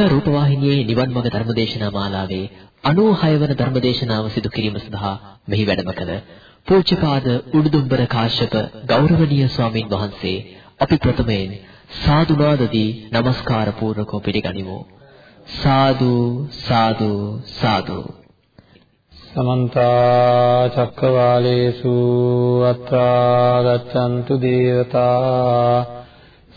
ලංකා රූපවාහිනියේ නිවන් මඟ ධර්මදේශනා මාලාවේ 96 වන ධර්මදේශනාව සිදු කිරීම සඳහා මෙහි වැඩම කළ පූජ්‍යපාද උඩුදුම්බර කාශ්‍යප ගෞරවනීය ස්වාමින් වහන්සේ අපි ප්‍රථමයෙන් සාදුනාදදී নমස්කාර පූර්වකව පිළිගනිමු. සාදු සාදු සාදු. සමන්ත චක්කවාලේසු අත්‍රා ගච්ඡන්තු දේවතා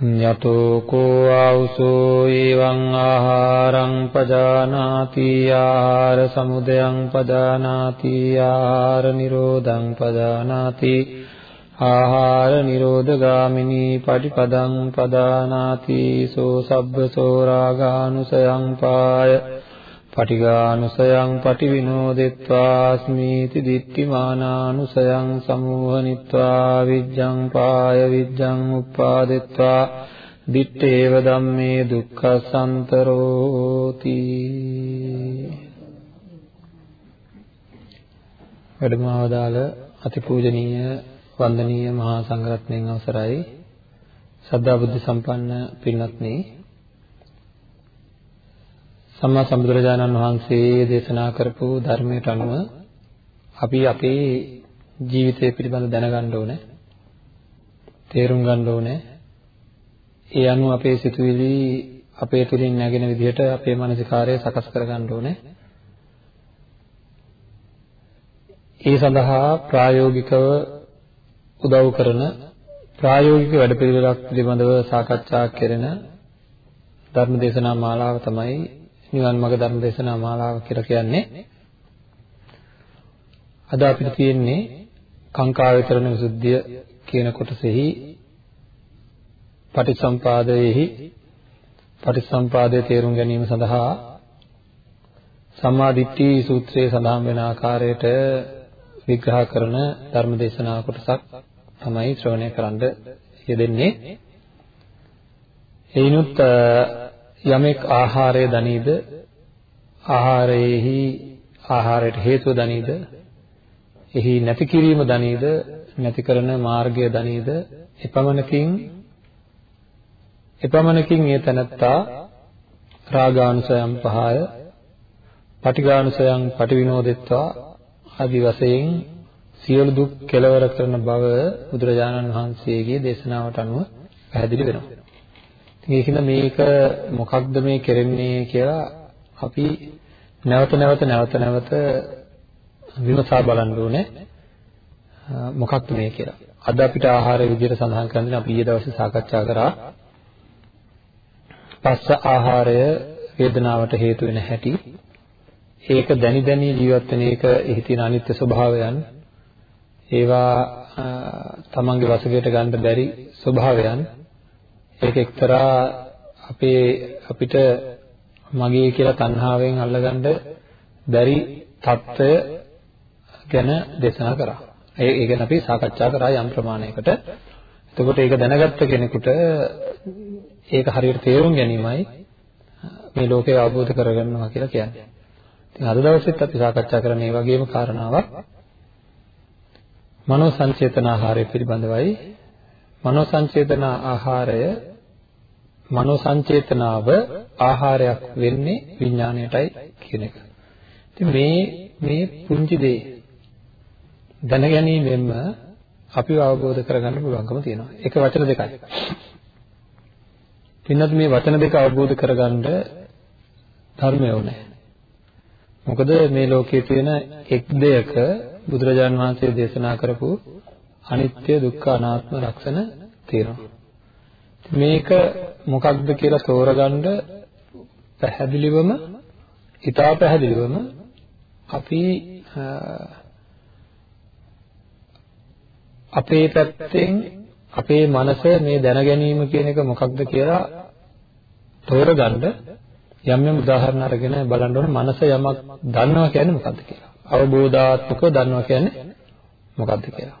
යතෝ කෝ ආවුසෝ එවං ආහාරං පජානාති ආහාර සමුදයං පජානාති ආහාර නිරෝධං පජානාති ආහාර නිරෝධගාමිනී පටිපදං පදානාති සෝ සබ්බසෝ රාගානුසයං පාය පටිඝානුසයං පටිවිනෝදෙත්වාස්මීති දිට්ඨිමානානුසයං සමෝහනිත්වා විජ්ජං පාය විජ්ජං උප්පාදෙත්වා දිත්තේව ධම්මේ දුක්ඛසන්තරෝති. වැඩමවදාල අතිපූජනීය වන්දනීය මහා සංඝරත්නයන් අවසරයි. සද්ධා බුද්ධ සම්පන්න පින්වත්නි සම්මා සම්බුදුරජාණන් වහන්සේ දේශනා කරපු ධර්මයට අනුව අපි අපේ ජීවිතය පිළිබඳ දැනගන්න ඕනේ. තේරුම් ගන්න ඕනේ. ඒ අනුව අපේ සිතුවිලි අපේ තුලින් නැගෙන විදිහට අපේ මානසිකාරය සකස් කර ගන්න ඕනේ. ඒ සඳහා ප්‍රායෝගිකව උදව් කරන ප්‍රායෝගික වැඩපිළිවෙලක් පිළිබඳව සාකච්ඡා කරන ධර්ම දේශනා මාලාව තමයි නිවන් මාර්ග ධර්ම දේශනා මාලාව කියලා කියන්නේ. අද අපිට තියෙන්නේ කාංකා විතරණ විසුද්ධිය කියන කොටසෙහි පටිසම්පාදයේහි පටිසම්පාදයේ තේරුම් ගැනීම සඳහා සම්මා දිට්ඨි සූත්‍රයේ සඳහන් වෙන ආකාරයට විග්‍රහ කරන ධර්ම දේශනා කොටසක් තමයි ශ්‍රවණය කරන්න යෙදෙන්නේ. එයිනුත් යමෙක් ආහාරය දනීද? ආහාරයේහි ආහාරයට හේතුව දනීද? එහි නැති කිරීම දනීද? නැති කරන මාර්ගය දනීද? එපමණකින් එපමණකින් ඒ තනත්තා රාගානුසයන් පහය පටිඝානුසයන් පටිවිනෝදෙත්වා ආදි වශයෙන් සියලු දුක් කෙලවර කරන බව බුදුරජාණන් වහන්සේගේ දේශනාවට අනුව පැහැදිලි වෙනවා. ඒකින්ද මේක මොකක්ද මේ කරන්නේ කියලා අපි නැවත නැවත නැවත නැවත විමසා බලන්න ඕනේ. මොකක්ද මේ කියලා. අද අපිට ආහාර විදිහට සඳහන් කරන්නේ අපි ඊයේ දවසේ සාකච්ඡා කරා. පස්ස ආහාරය වේදනාවට හේතු වෙන හැටි. ඒක දැනි දැනි ජීවත් වෙන එක එහි තියෙන අනිත්‍ය ස්වභාවයන්. ඒවා තමන්ගේ වශයෙන් ගන්න බැරි ස්වභාවයන්. ඒක එක්තරා අපේ අපිට මගේ කියලා තණ්හාවෙන් අල්ලගන්න බැරි தত্ত্বය ගැන දේශනා කරා. ඒ ගැන අපි සාකච්ඡා කරා යම් ප්‍රමාණයකට. එතකොට ඒක දැනගත්ත කෙනෙකුට ඒක හරියට තේරුම් ගැනීමයි මේ ලෝකය අවබෝධ කරගන්නවා කියලා කියන්නේ. ඉතින් අද දවසෙත් අපි සාකච්ඡා කරන මේ වගේම කාරණාවක් මනෝ සංචේතන ආහාරය පිළිබඳවයි. මනෝ සංචේතන ආහාරය මනෝ සංචේතනාව ආහාරයක් වෙන්නේ විඥාණයටයි කියන එක. ඉතින් මේ මේ පුංචි දේ දැනගැනීමෙන්ම අපිව අවබෝධ කරගන්න පුළුවන්කම තියෙනවා. ඒක වචන දෙකයි. පින්නත් මේ වචන දෙක අවබෝධ කරගන්න ධර්මය ඕනේ. මොකද මේ ලෝකයේ තියෙන එක් දෙයක බුදුරජාන් වහන්සේ දේශනා කරපු අනිත්‍ය දුක්ඛ අනාත්ම ලක්ෂණ තියෙනවා. මේක මොකක්ද කියලා තෝරගන්න පැහැදිලිවම ඊටා පැහැදිලිවම අපි අපේ පැත්තෙන් අපේ මනස මේ දැන ගැනීම කියන එක මොකක්ද කියලා තෝරගන්න යම් යම් උදාහරණ අරගෙන බලන්න ඕනේ මනස යමක් දන්නවා කියන්නේ මොකක්ද කියලා. අවබෝධාත්මකව දන්නවා කියන්නේ මොකක්ද කියලා.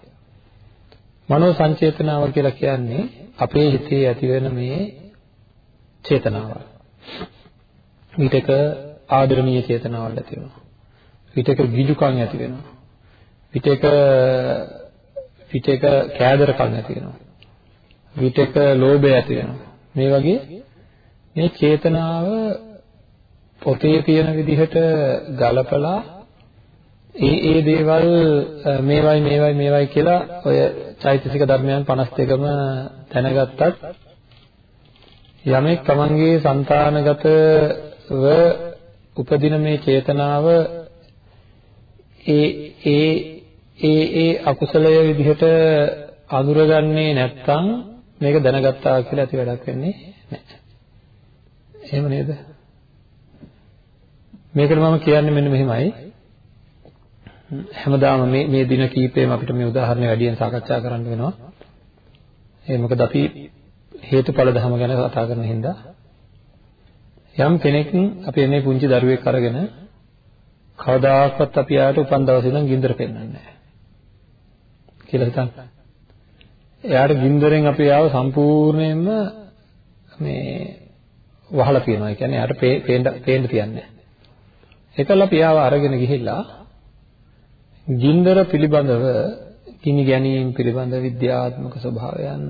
මනෝ සංචේතනාව කියලා කියන්නේ අපේ හිතේ ඇති වෙන මේ චේතනාව. විතක ආදරණීය චේතනාවල් ඇති වෙනවා. විතක විජුකම් ඇති වෙනවා. විතක විතක කෑදරකම් ඇති වෙනවා. විතක ලෝභය ඇති වෙනවා. මේ වගේ මේ චේතනාව පොතේ තියෙන විදිහට ගලපලා ඒ ඒ දේවල් මේවයි මේවයි මේවයි කියලා ඔය චෛතසික ධර්මයන් 52ම දැනගත්තත් යමෙක් තමන්ගේ సంతානගතව උපදින මේ චේතනාව ඒ ඒ ඒ ඒ අකුසලය විදිහට අඳුරගන්නේ නැත්නම් මේක දැනගත්තා කියලා ඇති වැඩක් වෙන්නේ නැහැ. එහෙම නේද? මේකට මම කියන්නේ මෙන්න මෙහෙමයි. හැමදාම මේ මේ දින කීපෙම අපිට මේ උදාහරණ වැඩියෙන් සාකච්ඡා කරන්න වෙනවා. ඒ මොකද අපි හේතුඵල ධම ගැන කතා කරන හින්දා යම් කෙනෙක් අපි මේ පුංචි දරුවෙක් අරගෙන කවදාකවත් අපි ආයට උපන් දවසේ ඉඳන් ගින්දර පෙන්වන්නේ නැහැ. කියලා හිතන්න. එයාට ගින්දරෙන් අපි ආව සම්පූර්ණයෙන්ම මේ වහලා තියෙනවා. ඒ කියන්නේ එයාට පේන්න පේන්න තියන්නේ නැහැ. ඒකල අපි ආව අරගෙන ගිහිල්ලා ගින්දර පිළිබඳව ගිනි ගැනීම පිළිබඳ විද්‍යාත්මක ස්වභාවයන්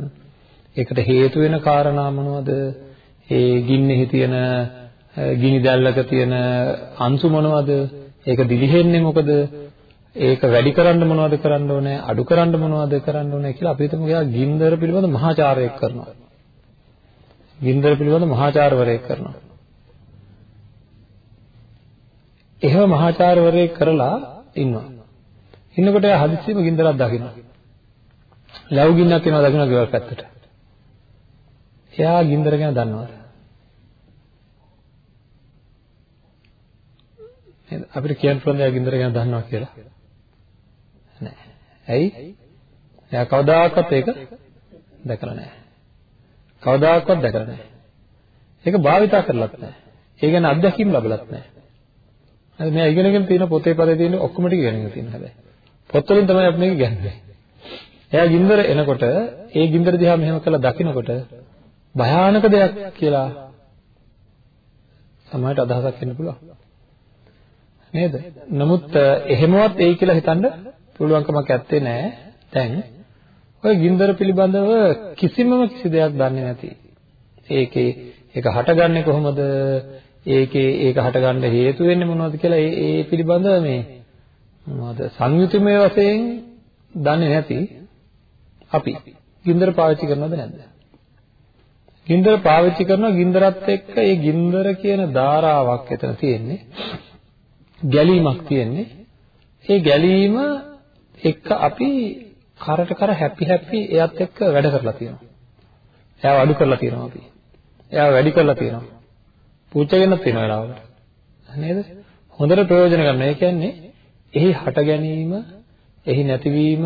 ඒකට හේතු වෙන කාරණා මොනවද? ඒ ගින්නෙහි තියෙන ගිනි දැල්ලක තියෙන අංශු මොනවද? ඒක දිලිහෙන්නේ මොකද? ඒක වැඩි කරන්න මොනවද කරන්න ඕනේ? අඩු කරන්න මොනවද කරන්න ඕනේ කියලා අපි හිතමු එයා ගින්දර පිළිබඳ මහාචාරයක් කරනවා. ගින්දර පිළිබඳ මහාචාර්යවරයෙක් කරනවා. එහෙම මහාචාර්යවරයෙක් කරලා ඉන්නවා. ඉන්නකොට එයා හදිස්සියෙම ගින්දරක් දකිනවා. ලැබු ගින්නක් එනවා දකින්න ගෙවල් පැත්තට. එයා ගින්දර ගැන දන්නවද? නේද? අපිට කියන්න පුළුවන් එයා ගින්දර ගැන දන්නවා කියලා. නෑ. ඇයි? එයා කවදාකවත් ඒක දැකලා නෑ. කවදාකවත් දැකලා නෑ. ඒක භාවිතා කරලත් නෑ. ඒ ගැන අත්දැකීම් ලැබලත් නෑ. හරි මෙයා ඉගෙනගෙන තියෙන පොතේ පදේ තියෙන ඔක්කොම ටික ඉගෙනගෙන තියෙනවා හැබැයි. පොත්වලින් තමයි අපි මේක ඉගෙනන්නේ. එයා ගින්දර එනකොට ඒ ගින්දර දිහා මෙහෙම කරලා දකිනකොට භයානක දෙයක් කියලා සමහරට අදහසක් එන්න පුළුවන්. නේද? නමුත් එහෙමවත් එයි කියලා හිතන්න පුළුවන්කමක් ඇත්තේ නැහැ. දැන් ඔය ගින්දර පිළිබඳව කිසිමම කිසි දෙයක් දන්නේ නැති. ඒකේ ඒක හටගන්නේ කොහොමද? ඒකේ ඒක හටගන්න හේතු වෙන්නේ මොනවද කියලා ඒ ඒ පිළිබඳව මේ මොනවද සංයුතිමය වශයෙන් දන්නේ නැති අපි ගින්දර පාවිච්චි කරනවද නැද්ද? ගින්දර පාවිච්චි කරනවා ගින්දරත් එක්ක ඒ ගින්දර කියන ධාරාවක් එතන තියෙන්නේ. ගැලීමක් තියෙන්නේ. ඒ ගැලීම එක්ක අපි කරට කර හැපි හැපි එයත් එක්ක වැඩ කරලා තියෙනවා. එයාව අඩු කරලා තියෙනවා අපි. එයාව වැඩි කරලා තියෙනවා. පූජා තියෙන වෙලාවකට. නේද? හොඳට ප්‍රයෝජන ගන්න. ඒ කියන්නේ එහි හට ගැනීම, එහි නැතිවීම,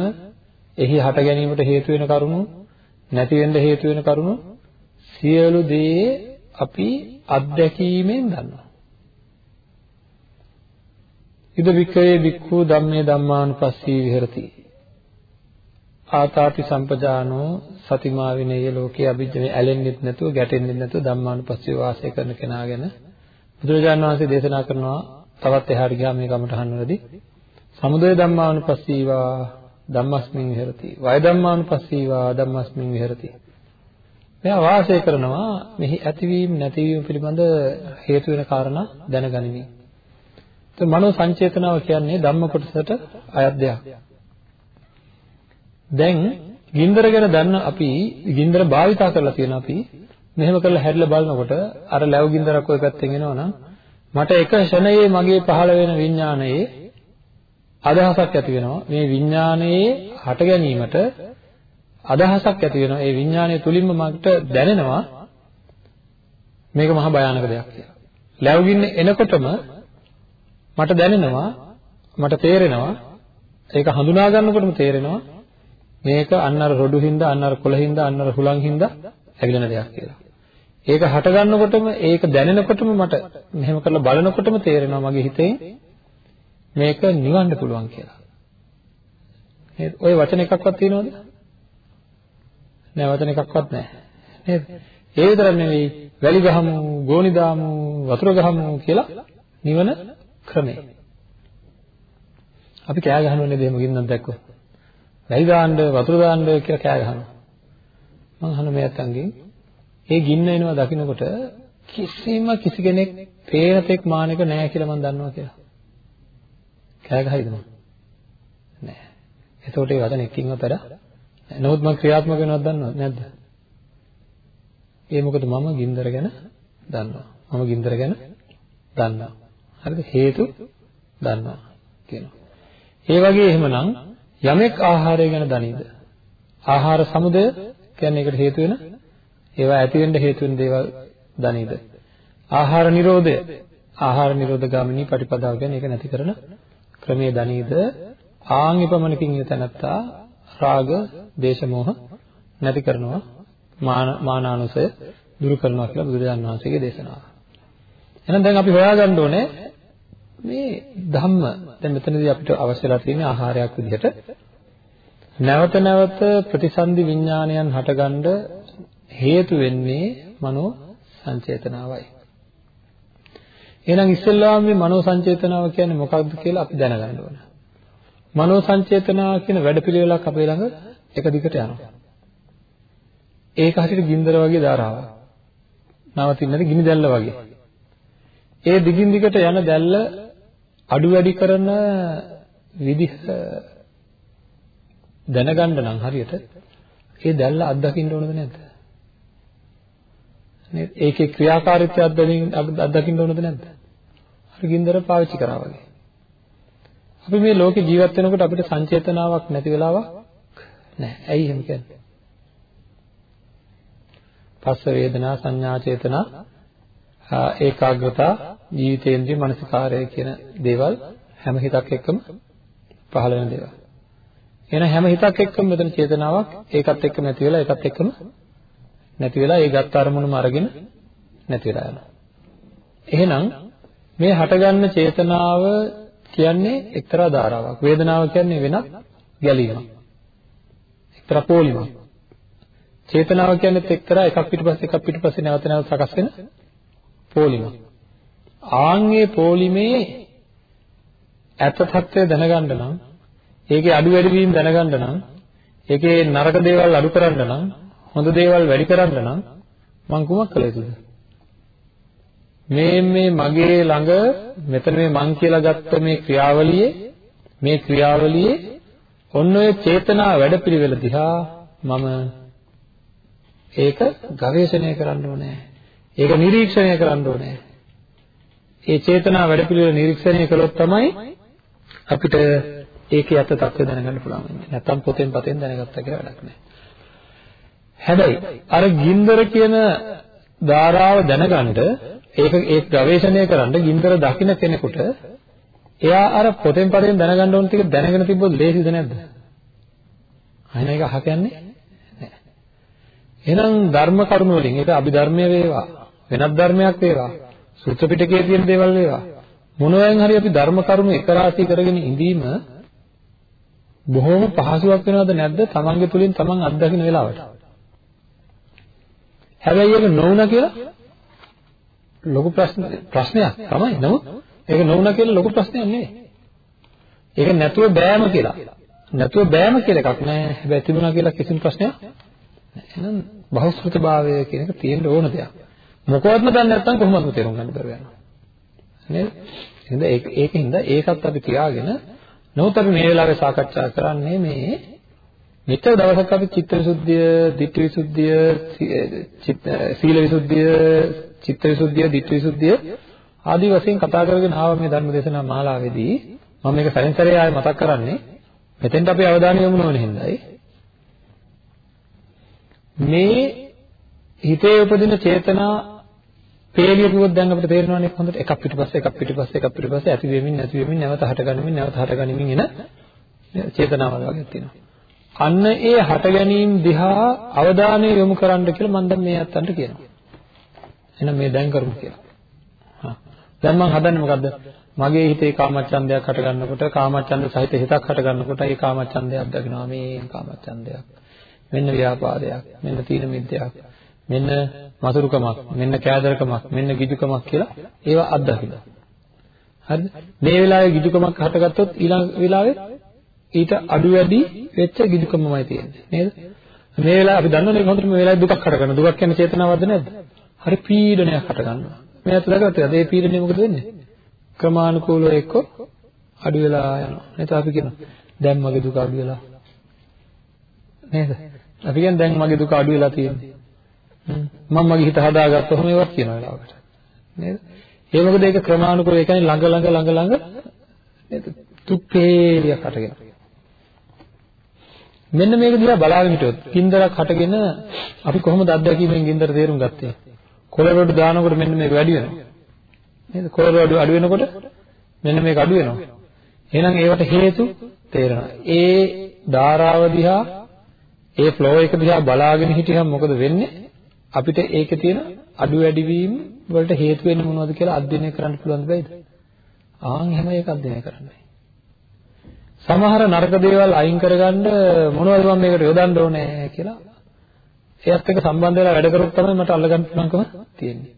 එහි හට ගැනීමට හේතු වෙන කරුණු, නැති වෙන්න හේතු වෙන කරුණු සියලු දේ අපි අත්දැකීමෙන් දන්නවා. ඉද වික්‍රේ වික්ඛු ධම්මේ ධම්මානුපස්සී විහෙරති. ආතාපි සම්පජානෝ සතිමා විනේය ලෝකේ අභිජ්ජනේ ඇලෙන්නෙත් නැතුව ගැටෙන්නෙත් නැතුව ධම්මානුපස්සීව වාසය කරන කෙනා ගැන බුදුරජාණන් වහන්සේ දේශනා කරනවා තවත් එහාට ගියා මේ කමටහන් වලදී සමුදය ධම්මානුපස්සීවා ධම්මස්මින් විහෙරති වය ධම්මානුපස්සීවා ධම්මස්මින් විහෙරති මෙයා වාසය කරනවා මෙහි ඇතිවීම නැතිවීම පිළිබඳ හේතු වෙන කාරණා දැනගනිමි. ඒ මනෝ සංචේතනාව කියන්නේ ධම්ම කොටසට අයත් දෙයක්. දැන් ගින්දර ගැන දන්න අපි ගින්දර භාවිතා කරලා තියෙන අපි මෙහෙම කරලා හැරිලා බලනකොට අර ලැබු ගින්දරක් ওই පැත්තෙන් එනවනම් මට එක ෂණයේ මගේ පහළ වෙන විඥානයේ අදහසක් ඇති වෙනවා මේ විඥානයේ හට ගැනීමට අදහසක් ඇති වෙනවා ඒ විඥානය තුලින්ම මට දැනෙනවා මේක මහා භයානක දෙයක් කියලා. ලැබුගින්න එනකොටම මට දැනෙනවා මට තේරෙනවා ඒක හඳුනා ගන්නකොටම තේරෙනවා මේක අන්න අර රොඩු හින්දා අන්න අර කොළ හින්දා අන්න අර හුලං හින්දා ඇවිලෙන දෙයක් කියලා. ඒක හට ගන්නකොටම ඒක දැනෙනකොටම මට මෙහෙම කරලා බලනකොටම තේරෙනවා මගේ හිතේ මේක නිවන්න පුළුවන් කියලා. නේද? ওই වචන එකක්වත් තියෙනවද? නෑ වචන එකක්වත් නෑ. නේද? ඒ විතරක් නෙවෙයි වැලි ගහමු, ගෝණි දාමු, වතුර ගහමු කියලා නිවන ක්‍රමය. අපි කෑ ගහනවනේ දෙහෙම ගින්නක් දැක්කොත්. වැලි දාන්න, වතුර දාන්න කියලා කෑ ගහනවා. මං අහන මේ අතංගෙන් ඒ ගින්න එනවා දකින්නකොට කිසිම කිසි කෙනෙක් පේන තෙක් මානක නැහැ කියලා මම දන්නවා කියලා. කෑ ගහයිද මම? නෑ. එතකොට ඒ වචන එක්කින්වත් වැඩ නැහැ. නමුත් මම ක්‍රියාත්මක වෙනවද දන්නවද නැද්ද? ඒ මොකද මම ගින්දර ගැන දන්නවා. මම ගින්දර ගැන දන්නවා. හරිද? හේතු දන්නවා කියනවා. ඒ වගේ එහෙමනම් යමෙක් ආහාරය ගැන දනීද? ආහාර සමුදය කියන්නේ ඒකට හේතු වෙන ඒවා ඇති වෙන්න හේතු වෙන දේවල් දනීද? ආහාර නිරෝධය ආහාර නිරෝධ ගාමිනී ප්‍රතිපදාව කියන්නේ ඒක නැති කරන ක්‍රමයේ දනීද? ආන් එපමණකින් ඉන්න තැනත්තා රාග, දේශ, මොහ නැති කරනවා මානානුසය දුරු කරනවා කියලා බුදුරජාණන් වහන්සේගේ දේශනාව. එහෙනම් දැන් අපි හොයාගන්න ඕනේ මේ ධම්ම දැන් මෙතනදී අපිට අවශ්‍යලා තියෙන ආහාරයක් විදිහට නැවත නැවත ප්‍රතිසන්දි විඥානයන් හටගන්න හේතු වෙන්නේ මනෝ සංචේතනාවයි. එහෙනම් ඉස්සෙල්ලාම මේ මනෝ සංචේතනාව කියන්නේ මොකක්ද කියලා අපි දැනගන්න ඕන. මනෝ සංචේතනාව කියන වැඩපිළිවෙලක් අපේ ළඟ එක දිගට යනවා. ඒක හරියට ගින්දර වගේ ධාරාවක්. නවතින්නේ ගිනි දැල්ල වගේ. ඒ දිගින් දිගට යන දැල්ල අඩු වැඩි කරන විදිහ දැනගන්න නම් හරියට ඒ දැල්ල අත්දකින්න ඕනද නැද්ද? නේද? ඒකේ ක්‍රියාකාරීත්වය අත්දකින්න ඕනද නැද්ද? හරි ගින්දර පාවිච්චි කරා වගේ. අපි මේ ලෝකේ ජීවත් වෙනකොට අපිට සංචේතනාවක් නැති වෙලාවක් නැහැ. ඇයි එහෙම කියන්නේ? පස්ස වේදනා සංඥා චේතනා ඒකාග්‍රතා ජීවිතේන්ද්‍රිය මනසිකාරය කියන දේවල් හැම හිතක් එක්කම පහළ වෙන දේවල්. එහෙනම් හැම හිතක් එක්කම මෙතන චේතනාවක් ඒකත් එක්ක නැති වෙලා ඒකත් එක්කම නැති වෙලා ඒ ගත්ත අරමුණම අරගෙන නැති වෙලා යනවා. එහෙනම් මේ හටගන්න චේතනාව කියන්නේ එක්තරා ධාරාවක්. වේදනාව කියන්නේ වෙනත් ගැලීමක්. එක්තරා පොලිමක්. චේතනාව කියන්නේ එක්තරා එකක් පිටිපස්සේ එකක් පිටිපස්සේ නැවත නැවත සකස් වෙන පොලිමක්. ආන්ගේ පොලිමේ ඇත්ත తත්වය දැනගන්න නම් ඒකේ අඩු වැඩි වීම දැනගන්න නම් ඒකේ නරක දේවල් අඩු කරන්න නම් හොඳ දේවල් වැඩි කරන්න නම් මං කුමක් කළ යුතුද? මේ මේ මගේ ළඟ මෙතන මේ මං කියලා ගත්ත මේ ක්‍රියාවලියේ මේ ක්‍රියාවලියේ ඔන්න ඔය චේතනා වැඩපිළිවෙල දිහා මම ඒක ගවේෂණය කරන්න ඕනේ. ඒක නිරීක්ෂණය කරන්න ඕනේ. ඒ චේතනා වැඩපිළිවෙල නිරීක්ෂණය කළොත් තමයි අපිට ඒකේ අත තත්ත්වය දැනගන්න පුළුවන් වෙන්නේ. නැත්තම් පොතෙන් පතෙන් දැනගත්තා කියලා වැඩක් නැහැ. හැබැයි අර ගින්දර කියන ධාරාව දැනගන්න ඒක ඒක ගවේෂණය කරන්න ගින්දර දකින්න කෙනෙකුට එයා අර පොතෙන් පතෙන් දැනගන්න ඕන ටික දැනගෙන තිබ්බොත් ලේසිද නැද්ද? අයින එක අහ කියන්නේ නැහැ. එහෙනම් ධර්ම කරුණු වලින් ඒක අභිධර්මයේ වේවා වෙනත් ධර්මයක් වේවා සූත්‍ර පිටකයේ තියෙන දේවල් වේවා මොනවායින් හරි අපි ධර්ම කරුණු එක රාශී කරගෙන ඉඳීම බොහොම පහසුවක් වෙනවද නැද්ද තමන්ගේ තුලින් තමන් අත්දකින්න වෙලාවට හැබැයි ඒක නොවුණා කියලා ලොකු ප්‍රශ්න ප්‍රශ්නයක් තමයි. නමුත් ඒක නොවුණා කියලා ලොකු ප්‍රශ්නයක් නෙවෙයි. ඒක නැතුව බෑම කියලා. නැතුව බෑම කියලා එකක් නෑ. හැබැයි තිබුණා කියලා කිසිම ප්‍රශ්නයක් එහෙනම් බහුශ්‍රృతභාවය කියන එක තියෙන්න ඕන දෙයක්. මොකවත්ම දන්නේ නැත්නම් කොහොමද තේරුම් ගන්න බැරුව යනවා නේද? එහෙනම් ඒක ඒකින්ද ඒකත් අපි තියාගෙන නමුත් අපි මේ වෙලාවේ සාකච්ඡා කරන්නේ මේ මෙච්චර දවසක් අපි චිත්ත විසුද්ධිය, ධිට්ඨි විසුද්ධිය, සීල විසුද්ධිය, චිත්ත විසුද්ධිය, ධිට්ඨි විසුද්ධිය ආදී වශයෙන් කතා කරගෙන ආව මේ ධර්ම දේශනා මාලාවේදී. මම මේක සැරින් සැරේ ආයෙ මතක් කරන්නේ. මෙතෙන්ට අපි අවධානය යොමු නොවන හින්දායි. මේ හිතේ උපදින චේතනා පේලිය කිව්වොත් දැන් අපිට තේරෙනවානේ හොඳට එකක් පිටිපස්සේ එකක් පිටිපස්සේ එකක් පිටිපස්සේ ඇති වෙමින් නැති වෙමින් නැවත හටගනිමින් නැවත හටගනිමින් එන චේතනාවල් වගේ තියෙනවා. අන්න ඒ හට ගැනීම දිහා අවධානය යොමු කරන්න කියලා මම දැන් මේ අත්තන්ට කියනවා. එහෙනම් මේ දැන් කරමු කියලා. හා. දැන් මම හදන්නේ මොකද්ද? මගේ හිතේ කාමච්ඡන්දයක් හට ගන්නකොට කාමච්ඡන්ද සහිත හිතක් හට ගන්නකොට ඒ කාමච්ඡන්දය අත්දකිනවා මේ කාමච්ඡන්දයක්. මෙන්න ව්‍යාපාදයක්, මෙන්න තීන මිද්දයක්, මෙන්න මසුරුකමක්, මෙන්න කෑදරකමක්, මෙන්න ගිජුකමක් කියලා ඒවා අත්දකිනවා. හරිද? මේ වෙලාවේ ගිජුකමක් හටගත්තොත් ඊළඟ වෙලාවේ ඊට අඩු වැඩි වෙච්ච ගිජුකමමයි තියෙන්නේ නේද? මේ වෙලාව අපි දන්නවනේ හොඳට මේ වෙලාවේ දුකක් හට ගන්න. දුකක් කියන්නේ චේතනාවක්ද නැද්ද? හරි පීඩනයක් හට ගන්නවා. මේ අත දැකගත්තද? ඒ පීඩනය මොකද වෙන්නේ? ක්‍රමානුකූලව එක්ක අඩු වෙලා යනවා. නේද? අපි කියනවා දැන් මගේ දුක අඩු වෙලා. නේද? අපි කියන්නේ දැන් මගේ දුක අඩු වෙලා තියෙනවා. මම මගේ හිත හදාගත්තොම ඒවත් කියන වෙලාවකට. නේද? ඒ මොකද ඒක ක්‍රමානුකූලව ඒ කියන්නේ ළඟ ළඟ ළඟ ළඟ නේද? තුප්පේලියක් හටගෙන. මෙන්න මේක දිහා බලාගෙන හිටියොත් ගින්දරක් හටගෙන අපි කොහොමද අත්දැකීමෙන් ගින්දර තේරුම් ගත්තේ? කොළරොඩු දානකොට මෙන්න මේක වැඩි වෙනවා. නේද? කොළරොඩු අඩු වෙනකොට මෙන්න මේක අඩු වෙනවා. එහෙනම් ඒවට හේතු තේරෙනවා. ඒ ධාරාව දිහා ඒ ෆ්ලෝ එක දිහා බලාගෙන හිටියම මොකද වෙන්නේ? අපිට ඒකේ තියෙන අඩු වැඩි වීම වලට හේතු වෙන්නේ මොනවද කියලා අධ්‍යයනය කරන්න පුළුවන් බෑද? ආන් එහෙම ඒක අධ්‍යයනය කරන්න. සමහර නරක දේවල් අයින් කරගන්න මොනවද මම මේකට යොදන්න ඕනේ කියලා එයත් එක්ක සම්බන්ධ වෙලා වැඩ කරොත් තමයි මට අල්ලගන්න පුළුවන්කම තියෙන්නේ.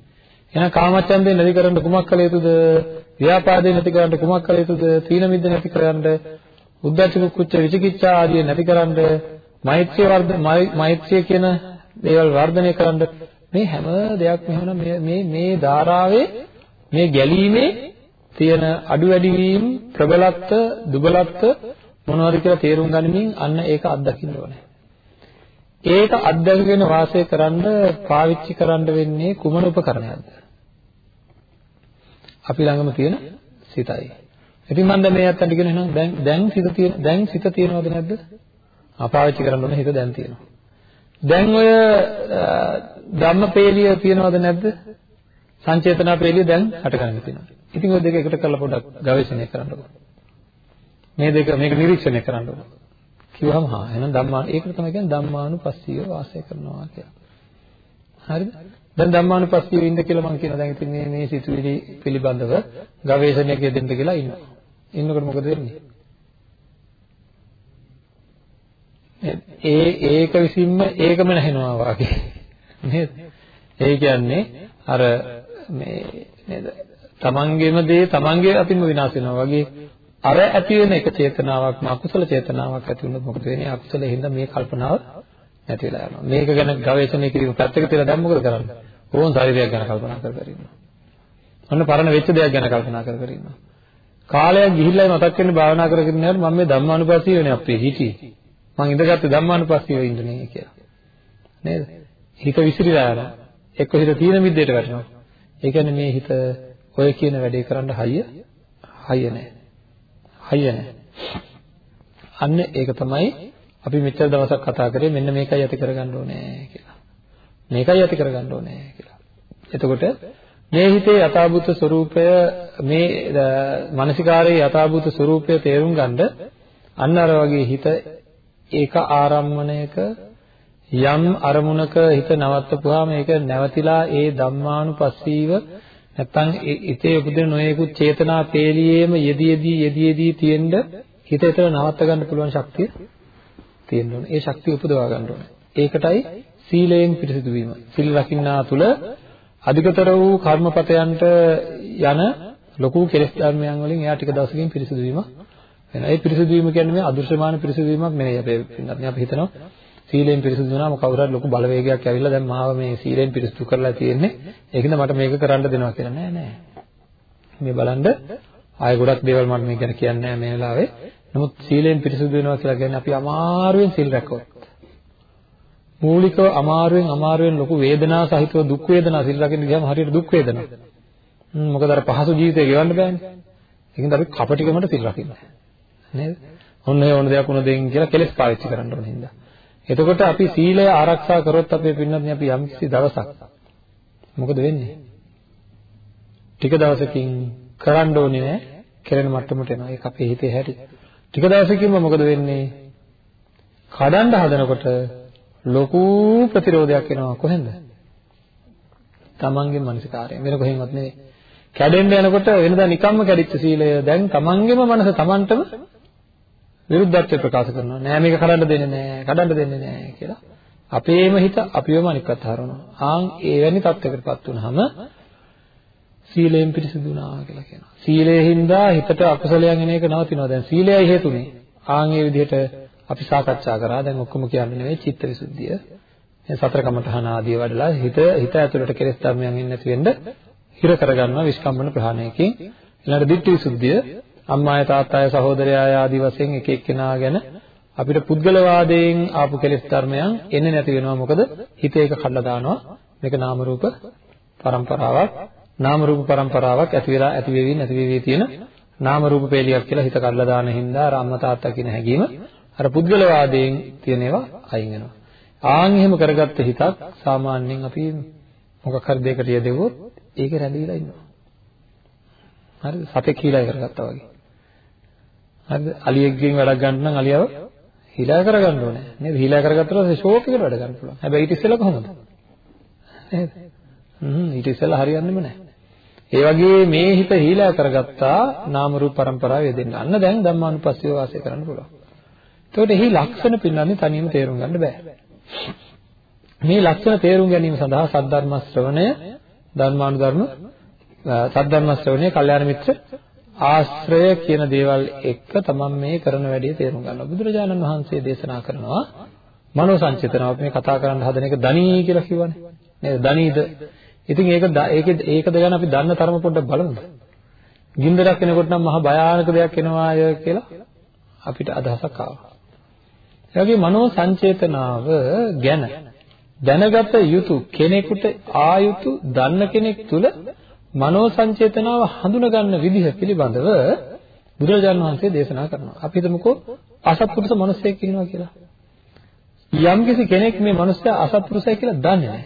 එහෙනම් කාමච්ඡන්දේ නැති කරන්න කුමක් කළ යුතුද? ව්‍යාපාදේ නැති කරන්න කුමක් කළ යුතුද? තීන මිද්ද නැති කරන්න, උද්ධච්ච කුච්ච විචිකිච්ඡා ආදී නැති කරන්න, මෛත්‍රිය වර්ධ මෛත්‍රිය කියන දේවල් වර්ධනය කරන්න මේ හැම දෙයක්ම එහෙනම් මේ මේ මේ ධාරාවේ මේ ගැලීමේ තියෙන අඩු වැඩි වීම ප්‍රබලත්ව දුබලත්ව මොනවද කියලා තේරුම් ගනිමින් අන්න ඒක අත්දකින්න ඕනේ. ඒක අත්දැකගෙන වාසය කරන්න පාවිච්චි කරන්න වෙන්නේ කුමන උපකරණයක්ද? අපි ළඟම තියෙන සිතයි. ඉතින් මම දැන් මේ අත්තන්ට කියන එහෙනම් දැන් දැන් සිත තියෙන දැන් සිත තියෙනවද නැද්ද? අපාවිච්චි කරන්න ඕන හිත දැන් තියෙනවා. දැන් ඔය ධම්මපේලිය තියෙනවද නැද්ද? සංචේතනා පේලිය දැන් හටගන්න තියෙනවා. ඉතින් ඔය දෙක එකට කරලා පොඩ්ඩක් ගවේෂණය කරන්න ඕන. මේ දෙක මේක නිරීක්ෂණය කරන්න ඕන. කිව්වම හා එහෙනම් ධම්මා ඒකට තමයි කියන්නේ ධම්මානුපස්සීව වාසය කරනවා කියලා. හරිද? දැන් ධම්මානුපස්සීව ඉන්න කියලා මම කියනවා දැන් ඉතින් මේ මේ සිතුවිලි පිළිබඳව ගවේෂණයක් යෙදෙන්න කියලා ඉන්නවා. ඉන්නකොට මොකද වෙන්නේ? ඒ ඒක විසින්ම ඒකම නැහෙනවා වාගේ. නේද? ඒ කියන්නේ අර මේ නේද? තමන්ගේම දේ තමන්ගේ අතින්ම විනාශ වෙනවා වගේ අර ඇති වෙන එක චේතනාවක් අකුසල චේතනාවක් ඇති වුණොත් මොකද වෙන්නේ? අකුසලෙන් හින්දා මේ කල්පනාව නැති වෙලා යනවා. මේක ගැන ගවේෂණය කිරීම පැත්තක තියලා දැන් මොකද කරන්නේ? ඕන ශරීරයක් ගැන කල්පනා කර කර ඉන්නවා. ඔන්න පරණ වෙච්ච දෙයක් ගැන කල්පනා කර කර ඉන්නවා. කාලයක් ගිහිල්ලා මතක් වෙන්නේ භාවනා කරගෙන යනකොට මම මේ ධම්මානුපස්සීව වෙන්නේ අපේ හිතේ. මම ඉඳගත්තේ ධම්මානුපස්සීව ඉඳනේ කියලා. නේද? හිත විසිරීලා යනවා. එක්ක හිත තීන මිද්දේට වැටෙනවා. ඒ කියන්නේ මේ හිත ඔය කියන වැඩේ කරන්න හයිය හයිය නැහැ. හයිය නැහැ. අන්න ඒක තමයි අපි මෙච්චර දවසක් කතා කරේ මෙන්න මේකයි ඇති කරගන්න ඕනේ කියලා. මේකයි ඇති කරගන්න ඕනේ කියලා. එතකොට මේ හිතේ යථාභූත ස්වરૂපය මේ මානසිකාරයේ යථාභූත ස්වરૂපය තේරුම් ගන්න අන්න අර වගේ හිත ඒක ආරම්මණයක යම් අරමුණක හිත නවත්තපුවාම ඒක නැවතිලා ඒ ධම්මානුපස්සීව නැත්තම් ඉතේ උපදින නොයෙකුත් චේතනා පේලියේම යෙදීදී යෙදීදී තියෙන්න හිත ඒතර නවත්ත ගන්න පුළුවන් ශක්තිය තියෙන්න ඕනේ. ඒ ශක්තිය උපදවා ගන්න ඕනේ. ඒකටයි සීලයෙන් පිරිසිදු වීම. සිල් රකින්නා තුල අධිකතර වූ කර්මපතයන්ට යන ලොකු කෙලෙස් ධර්මයන් වලින් එයා ටික දවසකින් පිරිසිදු වීම වෙනවා. ඒ පිරිසිදු වීම කියන්නේ මේ අදෘශ්‍යමාන පිරිසිදු වීමක් නෙවෙයි. අපි අපි හිතනවා සීලෙන් පිරිසුදු වුණාම කවුරු හරි ලොකු බලවේගයක් ඇවිල්ලා දැන් මාව මේ සීලෙන් පිරිසුදු කරලා තියෙන්නේ. ඒකින්ද මට මේක කරන්න දෙනවා කියලා නෑ නෑ. මේ බලන්න ආයෙ ගොඩක් දේවල් මම මේ ගැන කියන්නේ නෑ මේ වෙලාවේ. නමුත් සීලෙන් පිරිසුදු වෙනවා කියලා කියන්නේ අපි අමාරුවෙන් සීල් රැක්කොත්. මූලිකව අමාරුවෙන් අමාරුවෙන් ලොකු වේදනා සහිතව දුක් වේදනා සීල් රකින්න ගියාම හරියට දුක් වේදනා. මොකද අර පහසු ජීවිතේ ගෙවන්න බෑනේ. ඒකින්ද අපි කපටිකමට සීල් රකින්න. නේද? ඔන්න ඒ ඕන දෙයක් උන දෙයින් කියලා කෙලස් පාවිච්චි කරන්න ඕන හින්දා. එතකොට අපි සීලය ආරක්ෂා කරොත් අපේ පින්නත් අපි යම්කිසි දවසක් මොකද වෙන්නේ? ටික දවසකින් කරන්න ඕනේ නෑ කෙරෙන මට්ටමට එනවා. ඒක අපේ හිතේ හැටි. ටික දවසකින්ම මොකද වෙන්නේ? කඩන්න හදනකොට ලොකු ප්‍රතිරෝධයක් එනවා කොහෙන්ද? තමන්ගේ මනසිකාරයෙන් වෙන කොහෙන්වත් නෙවෙයි. කැඩෙන්න යනකොට වෙනදා නිකම්ම කැඩිච්ච සීලය දැන් තමන්ගේම මනස තමන්ටම විරුද්ධත්වය ප්‍රකාශ කරනවා. නෑ මේක කඩන්න දෙන්නේ නෑ, කඩන්න දෙන්නේ නෑ කියලා. අපේම හිත අපිවම අනිත් පැත්ත හරවනවා. ආන් එවැනි තත්යකටපත් වුනහම සීලයෙන් පිරිසිදුනා කියලා කියනවා. සීලයෙන් හින්දා හිතට අකුසලයන් එන එක නවතිනවා. දැන් සීලයයි හේතුනේ. ආන් ඒ විදිහට අපි සාකච්ඡා කරා. දැන් ඔක්කොම කියන්නේ නෙවෙයි චිත්තවිසුද්ධිය. මේ සතර කමඨහන ආදී වඩලා හිත හිත ඇතුළට කෙලෙස් ධර්මයන් එන්නේ නැති වෙන්න හිර කරගන්නවා විස්කම්බන ප්‍රහාණයකින්. ඊළඟට ditthi විසුද්ධිය අම්මාය තාත්තාය සහෝදරයාය ආදී වශයෙන් එක එක්කෙනා ගැන අපිට පුද්ගලවාදයෙන් ආපු කෙලෙස් ධර්මයන් එන්නේ නැති වෙනවා මොකද හිත ඒක කඩලා දානවා මේක නාම රූප පරම්පරාවක් නාම රූප පරම්පරාවක් ඇති වෙලා ඇති වෙවි නැති වෙවි තියෙන නාම රූප පෙළියක් කියලා හිත කඩලා දාන හින්දා රාම්ම තාත්තා කියන හැඟීම අර පුද්ගලවාදයෙන් තියෙන ඒවා අයින් වෙනවා ආන් එහෙම කරගත්ත හිතක් සාමාන්‍යයෙන් අපි මොකක් හරි දෙයකට යදෙවොත් ඒකේ රැඳවිලා ඉන්නවා. හරිද? සතෙක් හීලා කරගත්තා වගේ. හරිද අලියෙක්ගෙන් වැඩක් ගන්න නම් අලියව හීලා කරගන්න ඕනේ නේද හීලා කරගත්තට පස්සේ ෂෝක් එකට වැඩ ගන්න පුළුවන් හැබැයි ඊට ඉස්සෙල්ලා කොහොමද නේද හ්ම් ඊට ඉස්සෙල්ලා හරියන්නේම නැහැ ඒ වගේ මේ හිත හීලා කරගත්තා නාම රූප પરම්පරාව යෙදෙන්න. අන්න දැන් ධම්මානුපස්සීව වාසය කරන්න පුළුවන්. එතකොට එහි ලක්ෂණ පින්නන්නේ තනියම තේරුම් ගන්න බෑ. මේ ලක්ෂණ තේරුම් ගැනීම සඳහා සද්ධර්ම ශ්‍රවණය, ධර්මානුධර්ම, සද්ධර්ම ශ්‍රවණය, කල්යාණ මිත්‍ර ආශ්‍රය කියන දේවල් එක්ක තමයි මේ කරන වැඩේ තේරුම් ගන්නවා. බුදුරජාණන් වහන්සේ දේශනා කරනවා මනෝ සංචේතනාව මේ කතා කරන්න හදන එක දණී කියලා කිව්වනේ. නේද? දණීද? ඉතින් ඒක ඒකද ඒකද ගැන අපි දන්න තරම පොඩ්ඩක් බලමු. ගින්දරක් එනකොට නම් මහා භයානක දෙයක් එනවාය කියලා අපිට අදහසක් ආවා. ඒ වගේ මනෝ සංචේතනාව ගැන දැනගත යුතු කෙනෙකුට ආයුතු දන්න කෙනෙක් තුල මනෝ සංචේතනාව හඳුනා ගන්න විදිහ පිළිබඳව බුදුරජාණන් වහන්සේ දේශනා කරනවා. අපි හිතමුකෝ අසත්පුරුෂ මිනිසෙක් ඉන්නවා කියලා. යම්කිසි කෙනෙක් මේ මිනිස්සයා අසත්පුරුෂයි කියලා දන්නේ නැහැ.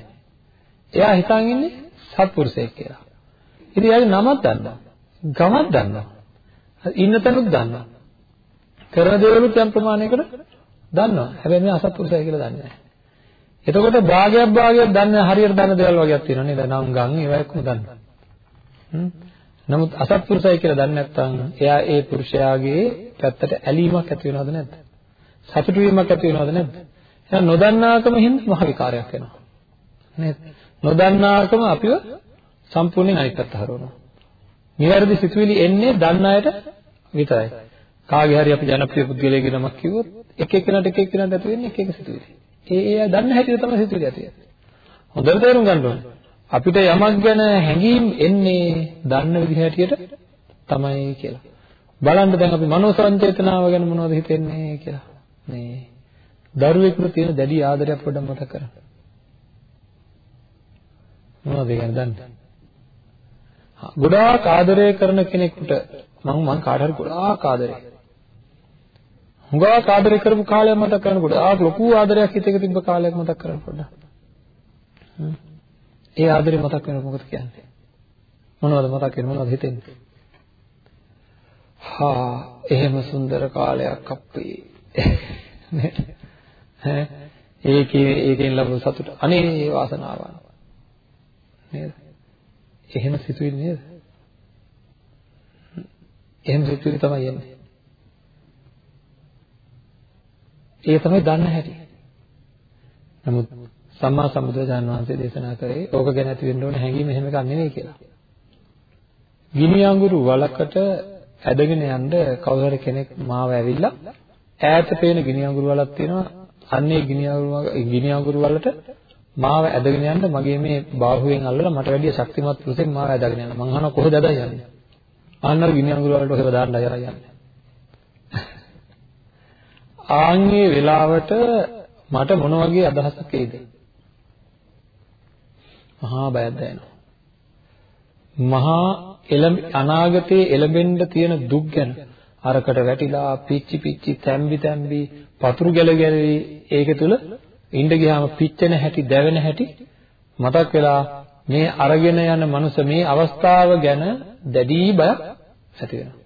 එයා හිතන් ඉන්නේ සත්පුරුෂයෙක් කියලා. ඉතින් එයාගේ නමක් දන්නවා. ගමක් දන්නවා. ඉන්න තැනුත් දන්නවා. කරන දේවලුත් යම් ප්‍රමාණයකට දන්නවා. හැබැයි මේ අසත්පුරුෂය කියලා දන්නේ නැහැ. එතකොට භාගයක් භාගයක් දන්නේ හරියට දන්න දේවල් වගේක් තියෙනවා නේද? නම් ගම් ඒවා එක්කම දන්නවා. නමුත් අසත්පුරුෂය කියලා දන්නේ නැත්නම් එයා ඒ පුරුෂයාගේ පැත්තට ඇලීමක් ඇති වෙනවද නැද්ද? සතුටු වීමක් ඇති වෙනවද නැද්ද? එහෙනම් නොදන්නාකම හින්දා මහ විකාරයක් වෙනවා. නේද? නොදන්නාකම අපිව සම්පූර්ණයෙන් අනිත් පැත්ත හරවනවා. නිවැරදි සිතුවිලි එන්නේ දන්න අයට විතරයි. කාගේ හරි අපි ජනප්‍රිය පුද්ගලයෙක්ගේ නමක් කිව්වොත් එක එක්කෙනාට එක එක්කෙනාට ඇති වෙන්නේ එක එක සිතුවිලි. ඒ ඒ දන්න හැටියට තමයි සිතුවිලි ඇති වෙන්නේ. හොඳට තේරුම් ගන්න ඕනේ. අපිට යමක් ගැන හැඟීම් එන්නේ දන්න විදිහ හැටියට තමයි කියලා. බලන්න දැන් අපි මනෝ සංචේතනාව ගැන මොනවද හිතෙන්නේ කියලා. මේ දරුවෙකුට තියෙන දැඩි ආදරයක් පොඩ්ඩක් මතක් කරගන්න. මොනවද ගැන දන්නේ? ගොඩාක් ආදරය කරන කෙනෙකුට මම මං කාට හරි ගොඩාක් ආදරේ. හුඟා ආදරය කරපු කාලයක් මතක් කරන්න ගොඩාක් ලොකු ආදරයක් හිතේක තිබ්බ කාලයක් මතක් කරන්න පොඩ්ඩක්. ඒ ආදරේ මතක් වෙනකොට මොකද කියන්නේ? මොනවද මතක් වෙන්නේ මොනවද හිතෙන්නේ? හා එහෙම සුන්දර කාලයක් අප්පේ. ඈ ඒකේ ඒකෙන් ලැබුණු සතුට අනේ වාසනාවක්. නේද? එහෙම සිතුවිලි නේද? එහෙම සිතුවිලි තමයි එන්නේ. ඒ තමයි දන්න හැටි. නමුත් සම්මා සම්බුදුරජාණන් වහන්සේ දේශනා කරේ ඕක ගැන ඇති වෙන්න ඕන හැඟීම එහෙම එකක් නෙවෙයි කියලා. ගිනි අඟුරු වලකට ඇදගෙන යන්න කවුරු හරි කෙනෙක් මාව ඇවිල්ලා ඈත පේන ගිනි අඟුරු වලක් තියෙනවා. අන්නේ ගිනි අඟුරු ගිනි අඟුරු වලට මාව ඇදගෙන යන්න මගේ මේ බාහුවෙන් අල්ලලා මට වැඩිය ශක්තිමත් පුරුෂෙක් මාව ඇදගෙන යනවා. මං අහනවා කොහෙද ඇදලා යන්නේ? ආන්නර ගිනි අඟුරු වලට ඔහෙව දාන්න අයලා යන්නේ. ආන්ගේ වෙලාවට මට මොන වගේ අදහසක් එයිද? මහා බයක් දැනෙනවා. මහා අනාගතයේ එළඹෙන්න තියෙන දුක් ගැන අරකට වැටිලා පිච්චි පිච්චි තැම්බි තැම්බි පතුරු ගැල ගැලවි ඒක තුල ඉඳ ගියාම පිච්චෙන හැටි දැවෙන හැටි මතක් වෙලා මේ අරගෙන යන මනුස්ස මේ අවස්ථාව ගැන දැඩි බයක් ඇති වෙනවා.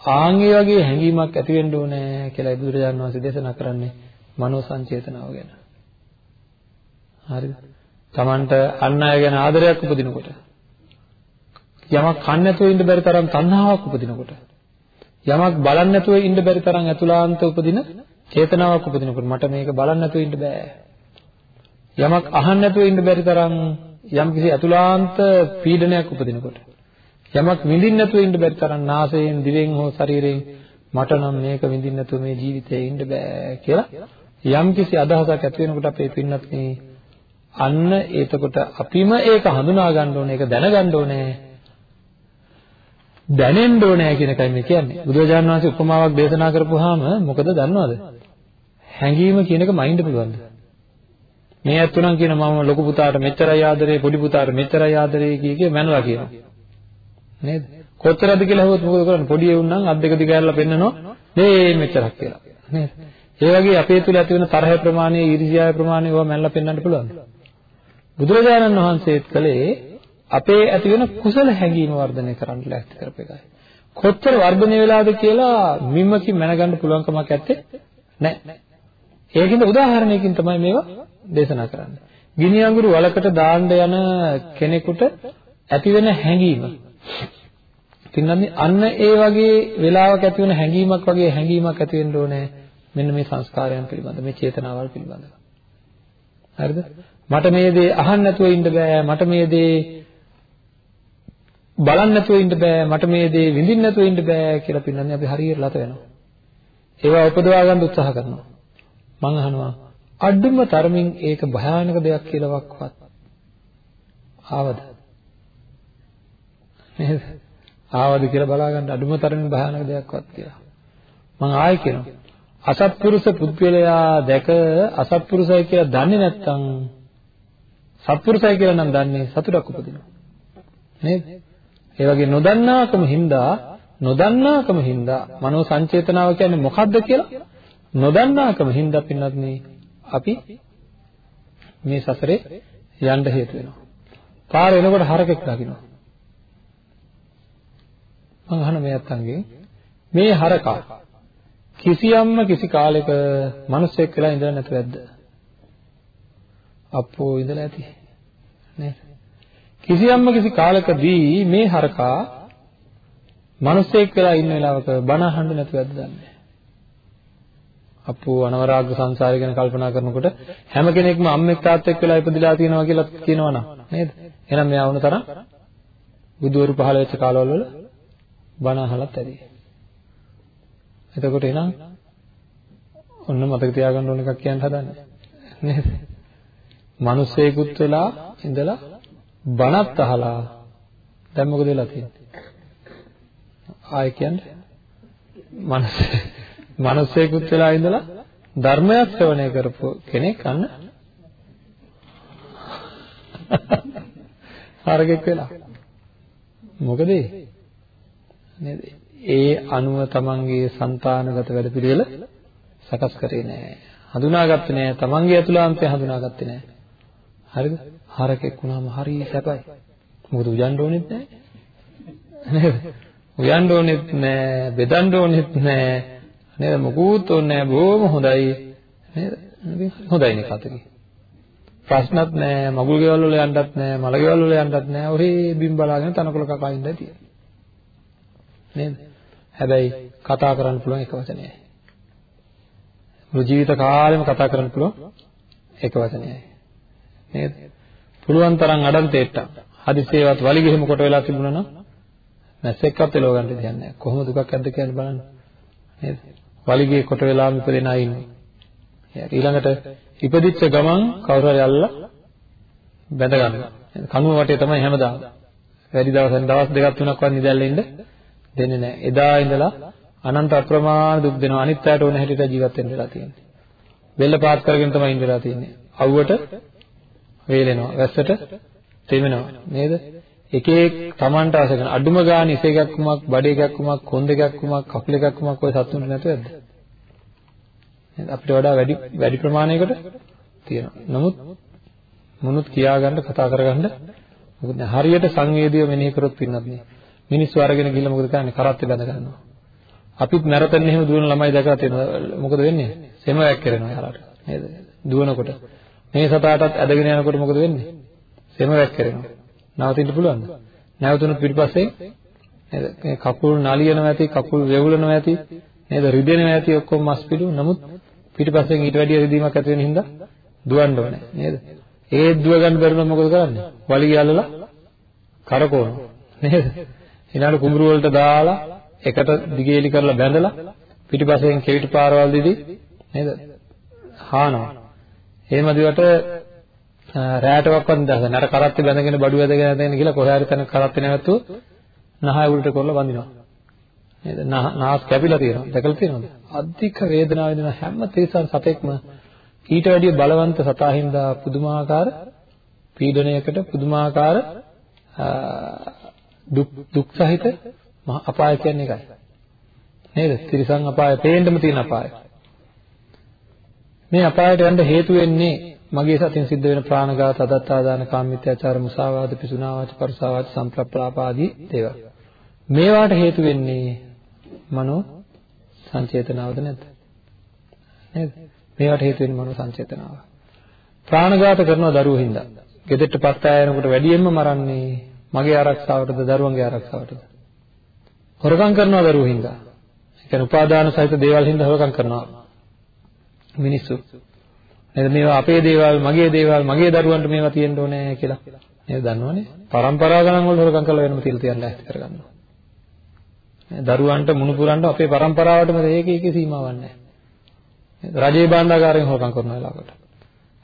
ආන්ගේ වගේ හැඟීමක් ඇති වෙන්න ඕනේ කියලා බුදුරජාණන් වහන්සේ දේශනා කරන්නේ මනෝ සංචේතනාව ගැන. හරිද? Tamanට අන් අය ගැන ආදරයක් උපදිනකොට යමක් කන්න නැතුව ඉන්න බැරි තරම් තණ්හාවක් උපදිනකොට යමක් බලන්න නැතුව ඉන්න බැරි තරම් අතුලාන්ත උපදින චේතනාවක් උපදිනකොට මට මේක බලන්න නැතුව ඉන්න බෑ. යමක් අහන්න නැතුව ඉන්න බැරි තරම් යම්කිසි අතුලාන්ත පීඩනයක් උපදිනකොට යමක් විඳින්න නැතුව ඉන්න බැරි තරම් නාසයෙන් දිවෙන් හෝ ශරීරයෙන් මට නම් මේක විඳින්න නැතුව මේ ජීවිතේ ඉන්න බෑ කියලා යම්කිසි අදහසක් ඇති වෙනකොට අපේ පින්නත් මේ අන්න එතකොට අපිම ඒක හඳුනා ගන්න ඕනේ ඒක දැනගන්න ඕනේ. දැනෙන්න ඕනේ කියන එකයි මේ කියන්නේ. බුදුරජාණන් වහන්සේ උපමාවක් දේශනා කරපුවාම මොකද දන්නවද? හැඟීම කියන එක මයින්ඩ් පුළුවන්ද? මේ ඇත්තුණන් කියන මම ලොකු පුතාට මෙච්චරයි ආදරේ පොඩි පුතාට මෙච්චරයි ආදරේ කිය කිය මැනලා කියනවා. නේද? කොච්චරද කියලා අහුවොත් මොකද කරන්නේ? පොඩි එවුන් නම් අත් දෙක දිගහැරලා පෙන්නනවා. මේ මෙච්චරක් කියලා. නේද? ඒ වගේ අපේ තුල ඇති වෙන තරහ ප්‍රමාණය ඊර්ෂ්‍යාවේ ප්‍රමාණය ඒවා මැනලා පෙන්වන්න පුළුවන්ද? බුදුරජාණන් වහන්සේත් කළේ අපේ ඇති වෙන කුසල හැඟීම වර්ධනය කරන්න ලෑස්ති කරපු එකයි. කොච්චර වර්ධනය වෙලාද කියලා මිම්මකින් මැනගන්න පුළුවන් කමක් නැත්තේ නැහැ. ඒකින්ද උදාහරණයකින් තමයි මේවා දේශනා කරන්නේ. ගිනි අඟුරු වලකට දාන්න යන කෙනෙකුට ඇති වෙන හැඟීම. ඉතින්නම් අන්න ඒ වගේ වෙලාවක ඇති වෙන හැඟීමක් වගේ හැඟීමක් ඇති වෙන්න ඕනේ මෙන්න මේ සංස්කාරයන් පිළිබඳ මේ චේතනාවල් පිළිබඳව. හරිද? මට මේ දේ අහන්න නැතුව ඉන්න බෑ. මට මේ දේ බලන්න නැතුව ඉන්න බෑ. මට මේ දේ විඳින්න නැතුව ඉන්න බෑ කියලා පින්නන්නේ අපි හරියට ලත වෙනවා. ඒවා උපදවා ගන්න උත්සාහ කරනවා. මං අහනවා අඩුම තරමින් ඒක භයානක දෙයක් කියලා වක්වත් ආවද? නේද? ආවද කියලා බලා ගන්න අඩුම තරමින් භයානක දෙයක්වත් කියලා. මං ආයෙ කියනවා අසත්පුරුෂ පුද්ගලයා දැක අසත්පුරුෂයි කියලා දන්නේ නැත්නම් සත්පුරුෂයි කියලා නම් දන්නේ සතුටක් උපදිනවා. නේද? ඒ වගේ නොදන්නාකම හින්දා නොදන්නාකම හින්දා මනෝ සංචේතනාව කියන්නේ මොකද්ද කියලා නොදන්නාකම හින්දා පින්නත් මේ අපි මේ සසරේ යන්න හේතු වෙනවා. පාර එනකොට හරකෙක් දකින්නවා. මම අහන මේ අත්තන්ගෙන් මේ හරකා කිසියම්ම කිසි කාලයක මිනිස්සෙක් වෙලා ඉඳලා නැතුව ඇද්ද? අප්පෝ ඉඳලා ඇති. නේද? කිසියම්ම කිසි කාලකදී මේ හරකා මිනිස්සෙක් වෙලා ඉන්න වෙලාවක බණ අහන්න නැතුව ඇද්ද දන්නේ අප්පෝ අනවරාග සංසාරය ගැන කල්පනා කරනකොට හැම කෙනෙක්ම අම්මෙක් තාත්තෙක් වෙලා ඉපදිලා තියෙනවා කියලා කියනවනම් නේද? එහෙනම් මෙයා වුණ තරම් බුදුවරු පහළ වෙච්ච කාලවල වල බණ අහලත් ඇති. එතකොට එහෙනම් ඔන්න මතක තියාගන්න ඕන එකක් කියන්න හදන්නේ නේද? මිනිස්සෙකුත් වෙලා ඉඳලා බණත් අහලා දැන් මොකද වෙලා තියෙන්නේ? ආය කියන්නේ. මනස මනසේකුත් වෙලා ඉඳලා ධර්මයක් ශ්‍රවණය කරපු කෙනෙක් අන්න. හරගෙක් වෙලා. මොකද නේද? ඒ අනුව තමන්ගේ సంతానගත වැඩපිළිවෙල සකස් කරේ නෑ. හඳුනාගත්තේ නෑ. තමන්ගේ අතුලාන්තය හඳුනාගත්තේ නෑ. හරිද? හරකෙක් වුණාම හරි සැපයි. මොකද උයන්න ඕනෙත් නෑ. නේද? උයන්න ඕනෙත් නෑ, බෙදන්න ඕනෙත් නෑ. නේද? මොකුත් ඕනේ නෑ. බොහොම හොඳයි. නේද? හොඳයි නේ කතකේ. ප්‍රශ්නත් නෑ, මගුල් ගෙවල් වල යන්නත් නෑ, මල ගෙවල් වල යන්නත් නෑ. ඔහේ බිම් බලාගෙන තනකොළ කකා ඉඳලා තියෙන්නේ. නේද? හැබැයි කතා කරන්න පුළුවන් එක වචනයයි. මුළු ජීවිත කාලෙම කතා කරන්න පුළුවන් එක වචනයයි. නේද? පුළුවන් තරම් අඩන් තේට්ටා. හදිසියේවත් වලිගෙහෙම කොට වෙලා තිබුණා නම් නැසෙක්වත් එලව ගන්න දෙයක් නැහැ. කොහොම දුකක් ඇද්ද කියලා බලන්න. නේද? වලිගේ කොට වෙලාම ඉපදෙන අය ඉන්නේ. ඊළඟට ඉපදිච්ච ගමන් කවුරු හරි අල්ලලා බැඳ ගන්නවා. කනුව වටේ තමයි හැමදාම. වැඩි දවසෙන් දවස් දෙකක් තුනක්වත් නිදැල්ලා ඉන්න දෙන්නේ නැහැ. එදා ඉඳලා අනන්ත අප්‍රමාණ දුක් දෙනවා. අනිත් අයට ඕන හැටියට ජීවත් වෙන්න වෙලා තියෙන්නේ. බෙල්ල පාත් කරගෙන තමයි ඉන්න වෙලා තියෙන්නේ. අවුවට වේලෙනවා. වැස්සට තෙමෙනවා. නේද? එක එක Tamanට ආස කරන අඩුම ගාන ඉස එකක් කුමක්, බඩ එකක් කුමක්, කොන්ද එකක් කුමක්, කකුල එකක් කුමක් ඔය සතුන්ට නැතුවද? නේද? අපිට වඩා වැඩි වැඩි ප්‍රමාණයකට තියෙනවා. නමුත් මොනුත් කියාගන්න කතා කරගන්න මොකද හරියට සංවේදීව මෙනෙහි කරොත් පින්නත් නේ මිනිස්සු අරගෙන ගිහලා මොකද කරන්නේ කරත්තේ බැඳ ගන්නවා අපිත් මැරතන් එහෙම දුවන ළමයි දැකලා තියෙනවා මොකද වෙන්නේ සෙම වැක්කිරෙනවා යාළුවට නේද දුවනකොට මේ සතාටත් ඇදගෙන යනකොට මොකද වෙන්නේ? සෙම වැක්කිරෙනවා නවතින්න පුළුවන්ද? නැවතුනොත් පිටිපස්සේ නේද? මේ කකුල් නලියනවා ඇති කකුල් වෙවුලනවා ඇති නේද? රිදෙනවා ඇති ඔක්කොම මස් පිටු නමුත් පිටිපස්සෙන් ඊට වැඩිය රිදීමක් ඇති වෙන හින්දා දුවන්න ඕනේ නේද? ඒත් දුව ගන්න බැරුණොත් මොකද කරන්නේ? වලිගය අල්ලලා කරකවනවා නේද? ඊළඟ කුඹුරු වලට දාලා එකට දිගේලි කරලා බැඳලා පිටිපස්සෙන් කෙවිට පාරවල් දිදී නේද? හානවා. එහෙම දිවට රැටවක්වත් දැසන අර කරත්තේ බැඳගෙන බඩු වැදගෙන නැතගෙන කියලා කොහේ හරි තැනක කරත්තේ නැවතුව නහය උඩට කරලා වඳිනවා. නේද? නාස් කැපිලා තියෙනවා. දැකලා තියෙනවද? අධික වේදනාව වෙන හැම තිරසන් සතෙක්ම ඊට වැඩිය බලවන්ත සතා හින්දා පුදුමාකාර පීඩනයකට පුදුමාකාර දුක් දුක් සහිත අපාය කියන්නේ ඒකයි. නේද? තිරසන් අපාය පේන්නම තියෙන අපාය. මේ අපායට යන්න හේතු වෙන්නේ මගේ සතියෙන් සිද්ධ වෙන ප්‍රාණඝාත අදත්තාදාන කාමමිත්‍යාචාර මුසාවාද පිසුනාවාච පරුසාවාච සම්ප්‍රප්ලාපාදී දේවල්. මේවාට හේතු වෙන්නේ මනෝ සංචේතනාවද නැද්ද? නේද? මේවට හේතු වෙන්නේ මනෝ සංචේතනාව. ප්‍රාණඝාත කරනවා දරුවෝ හින්දා. ගෙදරට පත් ආය යනකොට වැඩියෙන්ම මරන්නේ මගේ ආරක්ෂාවටද දරුවන්ගේ ආරක්ෂාවටද? හොරකම් කරනවා දරුවෝ හින්දා. ඒ කියන්නේ උපාදාන සහිත දේවල් හින්දා හොරකම් කරනවා. මිනිස්සු. නේද? මේවා අපේ දේවල් මගේ දේවල් මගේ දරුවන්ට මේවා තියෙන්න ඕනේ කියලා. නේද? දන්නවනේ? පරම්පරා ගණන් වල හොරකම් කරලා වෙනම තියලා තියන්න ඇස්ති කරගන්නවා. දරුවන්ට මුණුපුරන්න අපේ පරම්පරාවටම ඒක ඒකේ සීමාවක් නැහැ. රජේ භාණ්ඩාගාරයෙන් හොරකම් කරන වෙලාවකට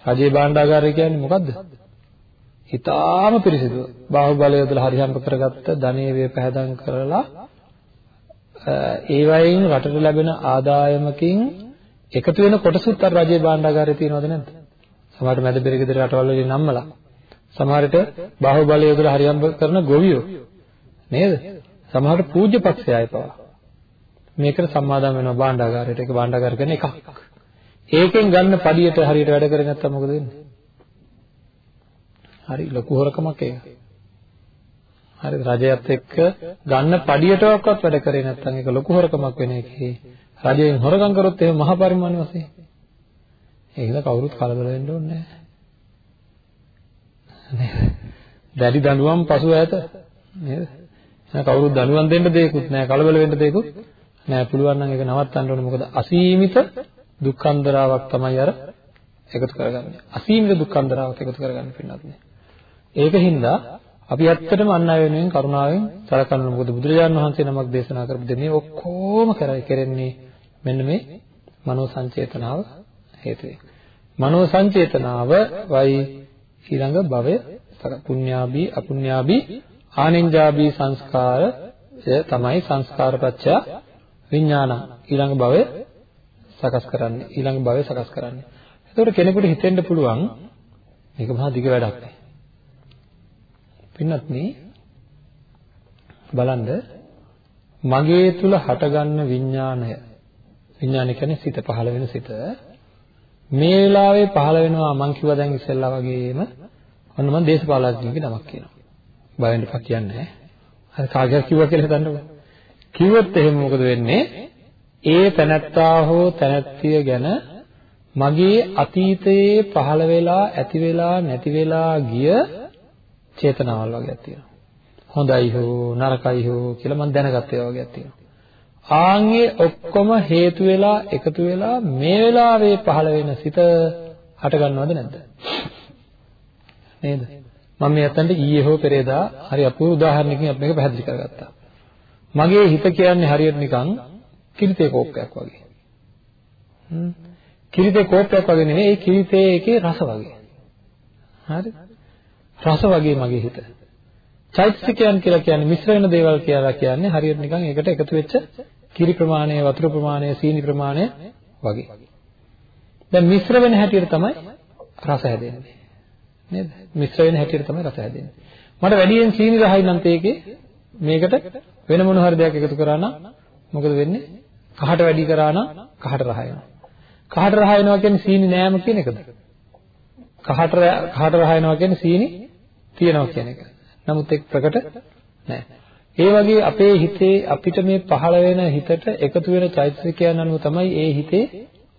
රජේ භාණ්ඩාගාරය කියන්නේ මොකද්ද? හිතාම පිරිසිදු. බාහුවලය යොදලා හරි හම්බ කරගත්ත ධනෙ වේ පහදම් කරලා ඒ වයින් රටට ලැබෙන ආදායමකින් එකතු වෙන කොටසුත් අර රජයේ භාණ්ඩාගාරයේ තියෙනවද නැද්ද? සමහරට මැද පෙරගෙදර රටවල් වලින් නම්මලා. සමහරට බාහුවලය යොදලා හරියම්බ කරන ගොවියෝ. නේද? සමහරට පූජ්‍ය පක්ෂය අය පවා. මේකට සම්මාදම් වෙනවා භාණ්ඩාගාරයට. ඒක භාණ්ඩාගාර කියන්නේ එකක්. ඒකෙන් ගන්න පඩියට හරියට වැඩ කරේ නැත්තම් මොකද වෙන්නේ? හරි ලොකු හොරකමක් ඒක. හරි රජයත් එක්ක ගන්න පඩියටවත් වැඩ කරේ නැත්තම් ඒක ලොකු හොරකමක් වෙන එකේ රජයෙන් හොරගම් කරොත් එහෙම මහා පරිමාණ වශයෙන්. ඒකද කවුරුත් කලබල වෙන්න ඕනේ නැහැ. දැඩි දඬුවම් පසු ඇත නේද? එහෙනම් කවුරුත් දඬුවම් දෙන්න දෙයක්වත් නැහැ කලබල වෙන්න දෙයක්වත් නැහැ. පුළුවන් නම් ඒක නවත්තන්න ඕනේ. මොකද අසීමිත දුක්ඛන්දරාවක් තමයි අර එකතු කරගන්නේ. අසීමිත දුක්ඛන්දරාවක් එකතු කරගන්න පින්නත් නේ. ඒකින්ද අපි ඇත්තටම අන් අය වෙනුවෙන් කරුණාවෙන් සලකන්න මොකද බුදුරජාණන් වහන්සේ නමක් දේශනා කරපු දෙන්නේ ඔක්කොම කරයි කරන්නේ මෙන්න මේ මනෝ සංචේතනාව හේතුවෙන්. මනෝ සංචේතනාව වයි ඊළඟ භවය පුඤ්ඤාභි අපුඤ්ඤාභි ආනෙන්ජාභි සංස්කාරය තමයි සංස්කාරපච්චය විඥාන ඊළඟ භවය සකස් කරන්නේ ඊළඟ භවය සකස් කරන්නේ. එතකොට කෙනෙකුට හිතෙන්න පුළුවන් මේක මහා දිග වැඩක් නේ. පින්නත් නේ බලන්න මගේ තුල හටගන්න විඥාණය විඥානය කියන්නේ සිත පහළ වෙන සිත. මේ වෙලාවේ පහළ වෙනවා මං කිව්වා දැන් ඉස්සෙල්ලා වගේම ඔන්න මම දේශපාලඥයෙක්ගේ නමක් කියනවා. බය වෙන්න එපා කියන්නේ නැහැ. අර කාගෙන් කිව්වා කියලා හිතන්නකෝ. කිව්වොත් එහෙම මොකද වෙන්නේ? ඒ තනත්තා හෝ තනත්තිය ගැන මගේ අතීතයේ පහළ වෙලා ඇති වෙලා නැති වෙලා ගිය චේතනාවල් වගේක් තියෙනවා. හොඳයි හෝ නරකයි හෝ කියලා මම දැනගත්ත ඒවා වගේක් තියෙනවා. ආන්ගේ ඔක්කොම හේතු වෙලා එකතු වෙලා මේ වෙලාවේ පහළ වෙන සිත හට ගන්නවද නැද්ද? නේද? මම මේ අතන්ට ඊයේ හෝ පෙරේදා හරි අපූර්ව උදාහරණයකින් අපි මේක පැහැදිලි කරගත්තා. මගේ හිත කියන්නේ හරියට නිකන් කිරිතේ කෝප්පයක් වගේ. හ්ම්. කිරිතේ කෝප්පයක් වගේ නෙමෙයි ඒ කිරිතේ එකේ රස වගේ. හරි? රස වගේ මගේ හිත. චෛතසිකයන් කියලා කියන්නේ මිශ්‍ර වෙන දේවල් කියලා කියන්නේ හරියට නිකන් ඒකට එකතු වෙච්ච කිරි ප්‍රමාණය, වතුර ප්‍රමාණය, සීනි ප්‍රමාණය වගේ. දැන් මිශ්‍ර වෙන හැටියට තමයි රස හැදෙන්නේ. නේද? මිශ්‍ර වෙන හැටියට තමයි රස හැදෙන්නේ. මට වැඩියෙන් සීනි රහයි නම් තේකේ මේකට වෙන මොන හරි දෙයක් එකතු කරා නම් මොකද වෙන්නේ? කහට වැඩි කරා නම් කහට රහ වෙනවා. කහට රහ වෙනවා කියන්නේ සීනි නෑම කියන එකද? කහට කහට රහයනවා කියන්නේ සීනි තියනවා කියන එක. නමුත් ඒක ප්‍රකට නැහැ. ඒ වගේ අපේ හිතේ අපිට මේ පහළ වෙන හිතට එකතු වෙන චෛතසිකයන් අනුව තමයි ඒ හිතේ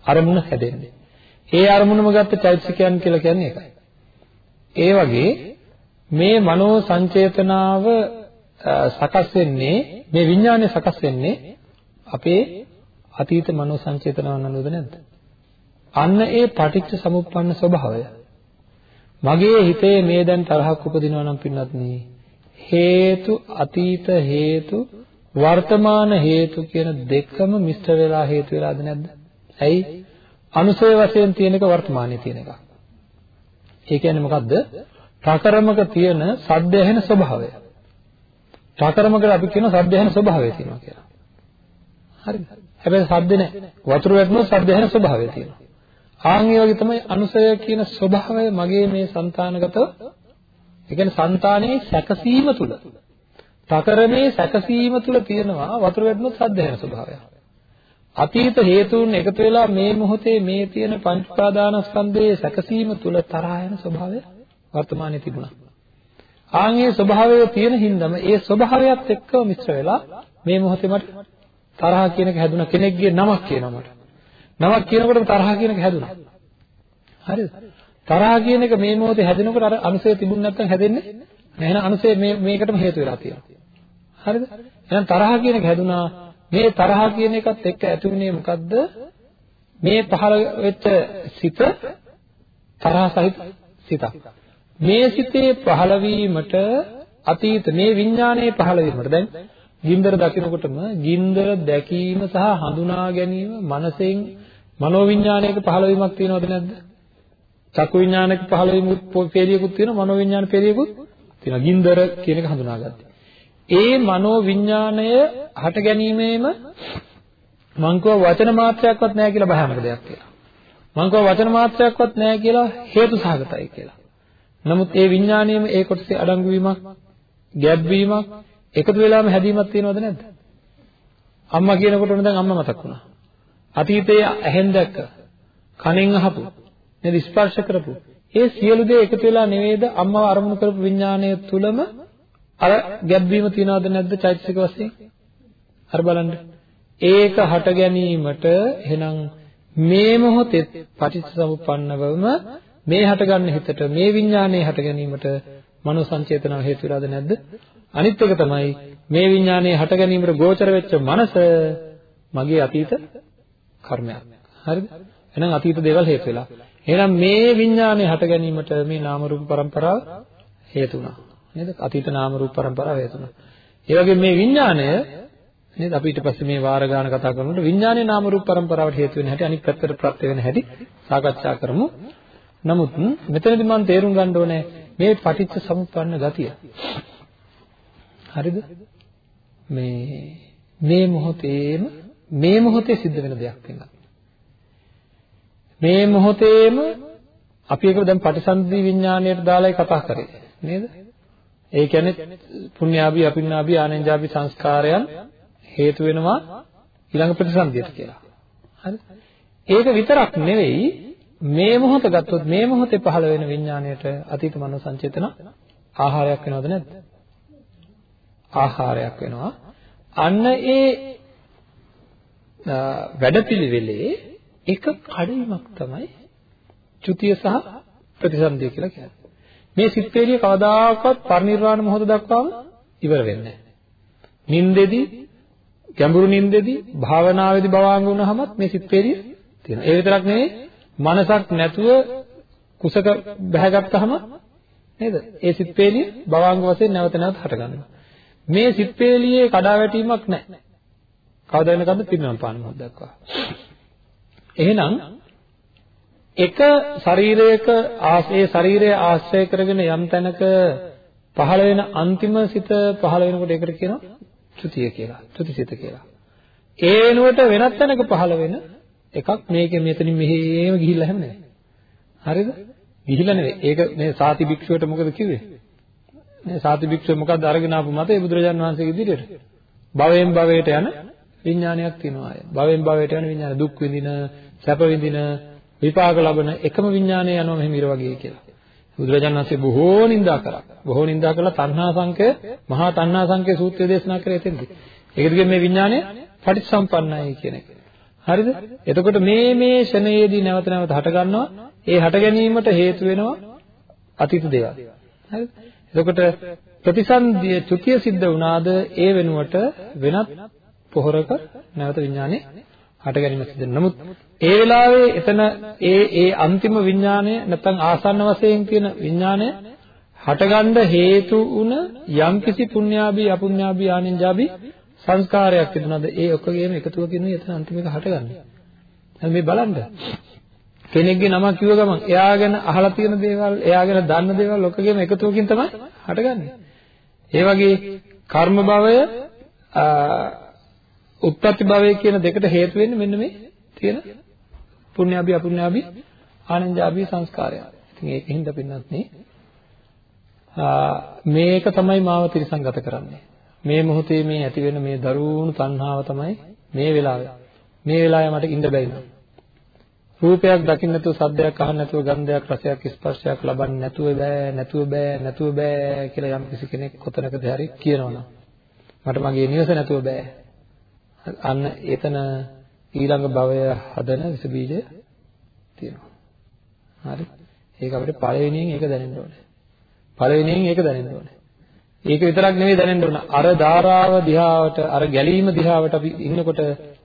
අරමුණ හැදෙන්නේ. ඒ අරමුණම ගත්ත චෛතසිකයන් කියලා කියන්නේ ඒකයි. ඒ වගේ මේ මනෝ සංචේතනාව සකස් වෙන්නේ මේ විඥානය සකස් වෙන්නේ අපේ අතීත මනෝ සංචේතනාවන් අනුවද නැද්ද? අන්න ඒ පටිච්ච සමුප්පන්න ස්වභාවය. මගේ හිතේ මේ දැන් තරහක් උපදිනවා නම් පින්නත් හේතු අතීත හේතු වර්තමාන හේතු කියන දෙකම මිශ්‍ර වෙලා හේතු වෙලාද නැද්ද? ඇයි? අනුසය වශයෙන් තියෙන එක වර්තමානයේ තියෙන එක. ඒ කියන්නේ මොකද්ද? ප්‍රකරමක තියෙන සද්ද ඇහෙන ස්වභාවය. ප්‍රකරමකට අපි කියන සද්ද ඇහෙන ස්වභාවය තියෙනවා කියලා. හරිද? හැබැයි සද්ද නැහැ. වතුර වැටුණොත් සද්ද ඇහෙන ස්වභාවය තියෙනවා. ආන් ඒ වගේ තමයි අනුසය කියන ස්වභාවය මගේ මේ సంతානගතව ඒ කියන්නේ సంతානයේ සැකසීම තුල ඨකරමේ සැකසීම තුල තියෙනවා වතුර වැටුණොත් සද්ද ඇහෙන ස්වභාවය. අතීත හේතුන් එකතු වෙලා මේ මොහොතේ මේ තියෙන පංච උපාදානස්කන්ධයේ සැකසීම තුල තරහ යන ස්වභාවය වර්තමානයේ තිබුණා. ආන්ගේ ස්වභාවය තියෙන හින්දාම ඒ ස්වභාවයත් එක්ක මිශ්‍ර වෙලා මේ මොහොතේ මට තරහ කියන එක හැදුනා කෙනෙක්ගේ නමක් කියනවා මට. නමක් කියනකොට තරහ කියන එක හැදුනා. හරිද? තරහ කියන එක මේ මොහොතේ හැදෙනකොට අර අනුසය තිබුණ නැත්නම් හැදෙන්නේ නැහැ. එහෙනම් අනුසය මේ මේකටම හේතු වෙලා තියෙනවා. හරිද? එහෙනම් තරහ කියන එක හැදුනා මේ තරහ කියන එකත් එක්ක ඇති වුණේ මොකද්ද? මේ පහළ වෙච්ච සිත තරහ සහිත සිතක්. මේ සිතේ පහළවීමට අතීත මේ විඥානයේ පහළවීමට දැන් ගින්දර දකිනකොටම ගින්දර දැකීම සහ හඳුනා ගැනීම මනසෙන් මනෝවිඥානයක පහළවීමක් තියෙනවද නැද්ද? චක්කු විඥානයක පහළවීමක් පෙරියකුත් තියෙනවා මනෝවිඥාන පෙරියකුත් තියෙනවා ගින්දර කියන එක හඳුනාගත්තා. ඒ මනෝවිඥානය හට ගැනීමේම මං වචන මාත්‍රයක්වත් නැහැ කියලා භයානක දෙයක් කියලා. මං වචන මාත්‍රයක්වත් නැහැ කියලා හේතු සහගතයි කියලා. නමුත් ඒ විඥාණයම ඒ කොටසේ අඩංගු වීමක්, ගැබ් වීමක්, එකතු වෙලාම හැදීමක් තියෙනවද නැද්ද? අම්මා කියනකොට දැන් අම්මා මතක් වුණා. අතීතයේ ඇහෙන් දැක්ක, කනෙන් අහපු, නේද ස්පර්ශ කරපු. ඒ සියලු දේ එකතු වෙලා නෙවෙයිද අම්මව අරමුණු කරපු විඥාණය තුලම අර ගැබ් වීම තියනවද නැද්ද චෛතසික වශයෙන්? අර බලන්න. ඒක හට ගැනීමට එහෙනම් මේ මොහොතේ පටිච්චසමුප්පන්නවම මේ හටගන්න හිතට මේ විඥානයේ හට ගැනීමට මනෝ සංචේතනාව හේතු වෙලාද නැද්ද? අනිත් එක තමයි මේ විඥානයේ හට ගැනීමට ගෝචර වෙච්ච මනස මගේ අතීත කර්මයක්. හරිද? එහෙනම් අතීත දේවල් හේතු වෙලා. එහෙනම් මේ විඥානය හට ගැනීමට මේ නාම රූප પરම්පරාව හේතු වුණා. නේද? අතීත නාම රූප પરම්පරාව හේතු වුණා. ඒ වගේ මේ විඥානය නේද අපි ඊට පස්සේ මේ වාර ගාන කතා කරනකොට විඥානයේ නාම රූප પરම්පරාවට හේතු වෙන හැටි අනිත් පැත්තට ප්‍රත්‍ය වෙන හැටි සාකච්ඡා කරමු. නමුත් මෙතනදී මම තේරුම් ගන්න ඕනේ මේ පටිච්ච සමුප්පන්න ගතිය. හරිද? මේ මේ මොහොතේම මේ මොහොතේ සිද්ධ වෙන දෙයක් වෙනවා. මේ මොහොතේම අපි ඒක දැන් පටිසන්ධි විඥාණයට දාලායි කතා කරේ නේද? ඒ කියන්නේ පුණ්‍යාභි අපින්නාභි ආනෙන්ජාභි සංස්කාරයන් හේතු වෙනවා ඊළඟ ප්‍රතිසන්දියට කියලා. හරි? ඒක විතරක් නෙවෙයි මේ මොහොත ගත්තොත් මේ මොහොතේ පහළ වෙන විඥාණයට අතීත මනෝ සංචේතන ආහාරයක් වෙනවද නැද්ද? ආහාරයක් වෙනවා. අන්න ඒ වැඩපිළිවෙලේ එක කඩවීමක් තමයි චුතිය සහ ප්‍රතිසන්දිය කියලා කියන්නේ. මේ සිත්පේලිය කවදාකවත් පරිනිර්වාණ මොහොත දක්වාම ඉවර වෙන්නේ නැහැ. නින්දෙදි ගැඹුරු නින්දෙදි භාවනාවේදී භවාංග වුණාමත් මේ සිත්පේලිය තියෙනවා. ඒ විතරක් නෙවෙයි මනසක් නැතුව කුසක බැහැගත්තාම නේද? ඒ සිත්පේලිය භවාංග වශයෙන් නැවත නැවත හටගන්නවා. මේ සිත්පේලියේ කඩාවැටීමක් නැහැ. කවදා වෙනකන්ද පිරිනමන පාන මොහොත දක්වා. එහෙනම් එක ශරීරයක ඒ ශරීරය ආශ්‍රය කරගෙන යම් තැනක පහළ වෙන අන්තිම සිත පහළ වෙනකොට ඒකට කියනවා ත්‍ෘතිය කියලා. ත්‍ෘතිසිත කියලා. ඒ වෙනුවට වෙනත් තැනක පහළ වෙන එකක් මේකේ මෙතනින් මෙහෙම ගිහිල්ලා හැම නෙවෙයි. හරිද? ගිහිල්ලා නෙවෙයි. ඒක මේ සාති භික්ෂුවට මොකද කිව්වේ? මේ සාති භික්ෂුව මොකද්ද අරගෙන ආපු මතේ බුදුරජාන් වහන්සේගේ ඉදිරියට? භවයෙන් භවයට යන විඥානයක් තියෙනවා අය. භවයෙන් භවයට යන විඥාන දුක් විඳින, සැප විඳින විපාක ලබන එකම විඥානය යනවා මෙහෙම ඉර වගේ කියලා. බුදුරජාණන් වහන්සේ බොහෝ නින්දා කරා. බොහෝ නින්දා කළා තණ්හා සංකය, මහා තණ්හා සංකය සූත්‍රය දේශනා කරේ එතෙන්දී. ඒකද කියන්නේ මේ විඥානය පටිච්චසම්පන්නයි කියන එක. හරිද? එතකොට මේ මේ ෂණයේදී නැවත නැවත හට ගන්නවා. ඒ හට ගැනීමට හේතු වෙනවා අතීත දේවල්. හරිද? එතකොට ප්‍රතිසන්දිය චුතිය සිද්ධ වුණාද ඒ වෙනුවට වෙනත් පොහොරක නැවත විඥානේ හට ගැනීම සිද්ධ වෙනවා. නමුත් ඒ වෙලාවේ එතන ඒ ඒ අන්තිම විඥානය නැත්නම් ආසන්න වශයෙන් තියෙන විඥානය හටගන්න හේතු වුණ යම්කිසි පුණ්‍යාභි අපුණ්‍යාභි ආනින්ජාභි සංස්කාරයක් තිබුණාද ඒ ඔක්කොගේම එකතුවකින් එතන අන්තිම එක හටගන්නේ. දැන් මේ බලන්න. කෙනෙක්ගේ නම කිව්ව ගමන් එයා ගැන අහලා තියෙන දේවල්, එයා ගැන දන්න දේවල් ඔක්කොගේම එකතුවකින් තමයි හටගන්නේ. ඒ වගේ කර්ම භවය උත්පත්ති භවය කියන දෙකට හේතු වෙන්නේ මෙන්න මේ තියෙන පුණ්‍යාභි අපුණ්‍යාභි ආනන්ජාභි සංස්කාරය. ඉතින් ඒකින්ද පින්නත් නේ මේක තමයි මාව තිරසංගත කරන්නේ. මේ මොහොතේ මේ ඇති වෙන මේ දරුණු තණ්හාව තමයි මේ වෙලාවේ. මේ වෙලාවේ මට ඉන්න බැරි නෝ. රූපයක් දකින්න නැතුව සද්දයක් අහන්න නැතුව ගන්ධයක් රසයක් ස්පර්ශයක් ලබන්න නැතුව බෑ නැතුව බෑ නැතුව බෑ කියලා යම් කිසි කෙනෙක් කොතනකද හරි කියනවනම් මට මගේ නිවස නැතුව බෑ. අන්න එතන ඊළඟ භවය හදන විස බීජය තියෙනවා. හරි. ඒක අපිට පළවෙනියෙන් ඒක දැනෙන්න ඕනේ. පළවෙනියෙන් ඒක දැනෙන්න ඕනේ. ඒක විතරක් නෙවෙයි දැනෙන්න ඕන. අර ධාරාව දිහාවට, අර ගැලීම දිහාවට අපි ඉන්නකොට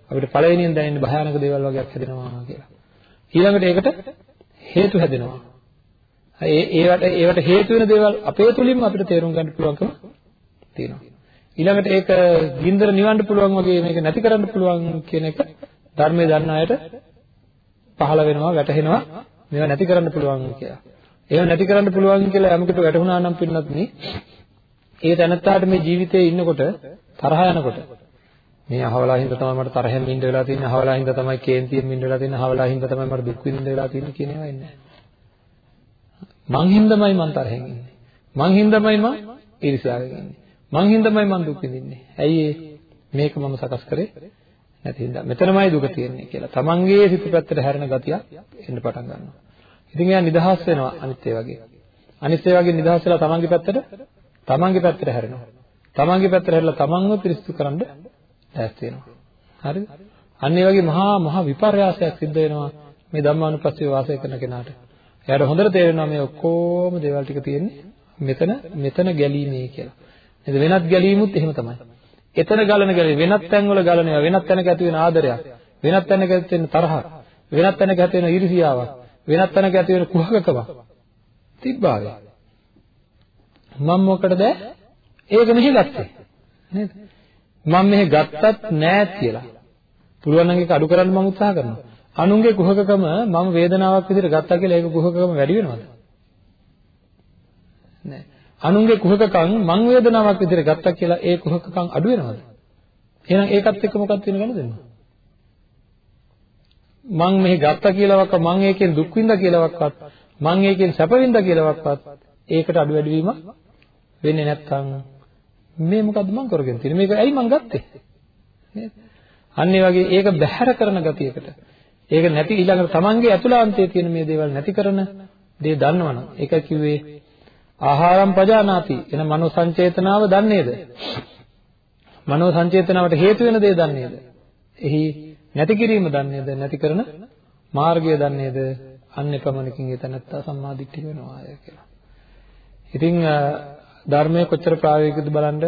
අපිට පළවෙනියෙන් දැනෙන භයානක දේවල් වගේක් හැදෙනවා කියලා. ඊළඟට ඒකට හේතු හැදෙනවා. ඒ ඒවට ඒවට හේතු වෙන දේවල් අපේ තුලින්ම අපිට තේරුම් ගන්න පුළුවන්කම තියෙනවා. ඊළඟට ඒක ගින්දර නිවන්න පුළුවන් වගේ මේක නැති කරන්න පුළුවන් කියන එක ධර්මයේ දන්න අයට පහළ වෙනවා, වැටහෙනවා. මේවා නැති කරන්න පුළුවන් කියලා. ඒව නැති කරන්න පුළුවන් කියලා යමකට වැටහුණා නම් පින්නත් නේ ඒ තැනත්තාට මේ ජීවිතේ ඉන්නකොට තරහ යනකොට මේ අහවලා හින්දා තමයි මට තරහෙන් ඉන්න වෙලා තියෙන්නේ අහවලා හින්දා තමයි කේන්තියෙන් ඉන්න වෙලා තියෙන්නේ අහවලා හින්දා තමයි මට දුක් විඳින්න වෙලා තියෙන්නේ කියන ඒවා ඉන්නේ මං හින්දාමයි මං තරහෙන් ඉන්නේ මං හින්දාමයි මං ඊර්ෂ්‍යාවෙන් ඉන්නේ මං හින්දාමයි මං දුක් විඳින්නේ ඇයි මේක මම සකස් කරේ නැති හින්දා මෙතනමයි දුක තියෙන්නේ කියලා තමන්ගේ සිත පැත්තට හැරෙන ගතිය එන්න පටන් ගන්නවා ඉතින් එයා නිදහස් වෙනවා අනිත් ඒ වගේ අනිත් ඒ වගේ නිදහස් වෙලා තමන්ගේ පැත්තට තමන්ගේ පැත්තට හැරෙනවා. තමන්ගේ පැත්තට හැරලා තමන්ව පිරිසිදු කරන්න ඈත් වෙනවා. හරිද? අන්න ඒ වගේ මහා මහා විපර්යාසයක් සිද්ධ වෙනවා මේ ධම්මානුපස්සීව වාසය කරන කෙනාට. එයාට හොඳට තේරෙනවා මේ ඔක්කොම දේවල් ටික තියෙන්නේ මෙතන මෙතන ගැලීමේ කියලා. නේද? වෙනත් ගැලීමුත් එහෙම තමයි. එතන ගලන ගැලී වෙනත් තැන්වල ගලනවා වෙනත් තැනක ඇති වෙන ආදරයක් වෙනත් තැනක ඇති වෙන තරහක් වෙනත් තැනක ඇති වෙන ඊර්ෂියාවක් වෙනත් තැනක ඇති වෙන කුහකකමක් තිබ්බාවේ. මම මොකටද? ඒක මෙහි ගත්තේ. නේද? මම මෙහි ගත්තත් නෑ කියලා. පුළුවන් නම් ඒක අඩු කරන්න මම උත්සාහ කරනවා. අනුන්ගේ කුහකකම මම වේදනාවක් විදිහට ගත්තා කියලා ඒක කුහකකම වැඩි වෙනවද? නෑ අනුන්ගේ කුහකකම් මං වේදනාවක් විදිහට ගත්තා කියලා ඒ කුහකකම් අඩු වෙනවද? එහෙනම් ඒකත් එක්ක මොකක්ද වෙන ගණන් මං මෙහි ගත්තා කියලාවත් මං ඒකෙන් දුක් විඳා කියලාවත් මං ඒකෙන් සැප විඳා කියලාවත් ඒකට අඩු වැඩි වීමක් වෙන්නේ නැත්නම් මේ මොකද්ද මං කරගෙන තියෙන්නේ? මේක ඇයි මං ගත්තේ? නේද? අන්න ඒ වගේ ඒක බැහැර කරන ගතියකට. ඒක නැති ඊළඟට තමන්ගේ ඇතුළාන්තයේ තියෙන මේ දේවල් නැති කරන දේ දන්නවනම් ඒක කිව්වේ ආහාරම් පජානාති එන මනෝ සංචේතනාව දන්නේද මනෝ සංචේතනාවට හේතු වෙන දේ දන්නේද එහි නැති කිරීම දන්නේද නැති කරන මාර්ගය දන්නේද අන්න එපමණකින් ඒ තැනත්තා සම්මාදිට්ඨික වෙනවා කියලා. ඉතින් ධර්මයේ කොච්චර ප්‍රායෝගිකද බලන්න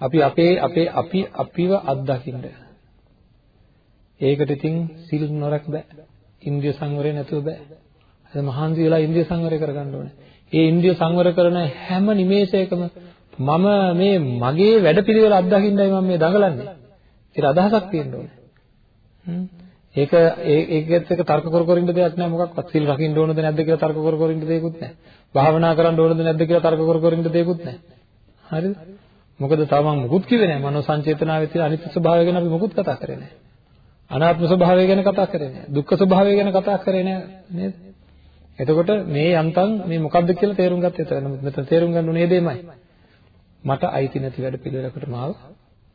අපි අපේ අපේ අපි අපිව අත්දකින්න. ඒකට ඉතින් සිල් නොරක් බෑ. ඉන්ද්‍රිය සංවරය නැතුව බෑ. අද මහන්සි වෙලා ඉන්ද්‍රිය සංවරය කරගන්න ඕනේ. ඒ ඉන්ද්‍රිය සංවර කරන හැම නිමේෂයකම මම මේ මගේ වැඩපිළිවෙල අත්දකින්නයි මම මේ දඟලන්නේ. ඒක අදහසක් තියෙන්න ඕනේ. ඒක ඒකෙත් එක තර්ක කර කර ඉන්න දෙයක් නෑ මොකක්වත් සිල් රකින්න ඕනද නැද්ද කියලා තර්ක කර කර ඉන්න දෙයක්වත් නෑ. භාවනා කරන්න ඕනද නැද්ද කියලා තර්ක කර කර ඉන්න දෙයක්වත් නෑ. හරිද? මොකද තාම මම මුකුත් කිව්වේ නෑ. මනෝ සංචේතනාවේ තියෙන අනිත්‍ය ස්වභාවය ගැන අපි මුකුත් කතා කරේ නෑ. අනාත්ම ස්වභාවය ගැන කතා කරේ නෑ. දුක්ඛ ස්වභාවය ගැන කතා කරේ නෑ නේද? එතකොට මේ යන්තම් මේ මොකද්ද කියලා තේරුම් ගත්ත විතර. නමුත් මෙතන තේරුම් ගන්න ඕනේ දෙයමයි. මට අයිති නැති වැඩ පිළිවෙලකට මාව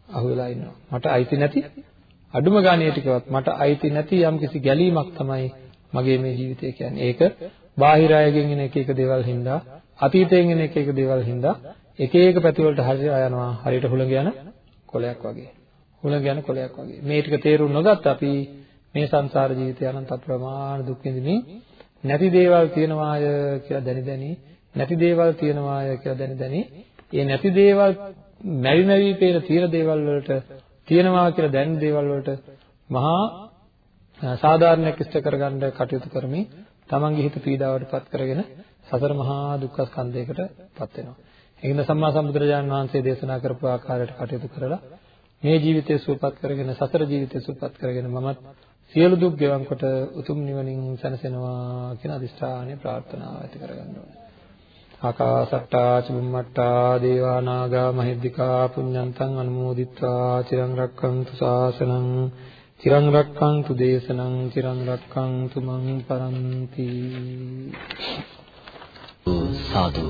අහු වෙලා ඉන්නවා. මට අයිති නැති අඩුම ගානේ ටිකවත් මට අයිති නැති යම්කිසි ගැලීමක් තමයි මගේ මේ ජීවිතය කියන්නේ. ඒක බාහිර අයගෙන් එන එක එක දේවල් හින්දා, අතීතයෙන් එන එක එක දේවල් හින්දා එක එක පැති වලට හරියට යනවා. හරියට හුළඟ යන කොලයක් වගේ. හුළඟ යන කොලයක් වගේ. මේ ටික තේරුම් නොගත් අපි මේ සංසාර ජීවිතය අනන්ත ප්‍රමාණ දුක් විඳින්නේ නැති දේවල් තියනවාය කියලා දැනි දැනි නැති දේවල් තියනවාය කියලා දැනි දැනි ඒ නැති දේවල් මැවි මැවි පේන තියෙන දේවල් වලට තියනවා කියලා දැනෙන දේවල් වලට මහා සාධාරණයක් ඉෂ්ට කරගන්න කටයුතු කරමින් තමන්ගේ හිත පීඩාවටපත් කරගෙන සතර මහා දුක්ඛ ස්කන්ධයකටපත් වෙනවා. ඒකින්ද සම්මා සම්බුදුරජාණන් වහන්සේ දේශනා කරපු ආකාරයට කටයුතු කරලා මේ ජීවිතය සුවපත් කරගෙන සතර ජීවිතය සුවපත් කරගෙන මමත් සියලු දුක් ගෙවන් කොට උතුම් නිවනින් සැනසෙනවා කියන අදිෂ්ඨානය ප්‍රාර්ථනාව ඇති කරගන්න ඕනේ. ආකාසට්ටා චුම්මට්ටා දේවා නාග මහිද්దికා පුඤ්ඤන්තං අනුමෝදිත්වා චිරං රක්ඛන්තු ශාසනං චිරං රක්ඛන්තු දේශනං චිරං රක්ඛන්තු මං පරන්ති සාදු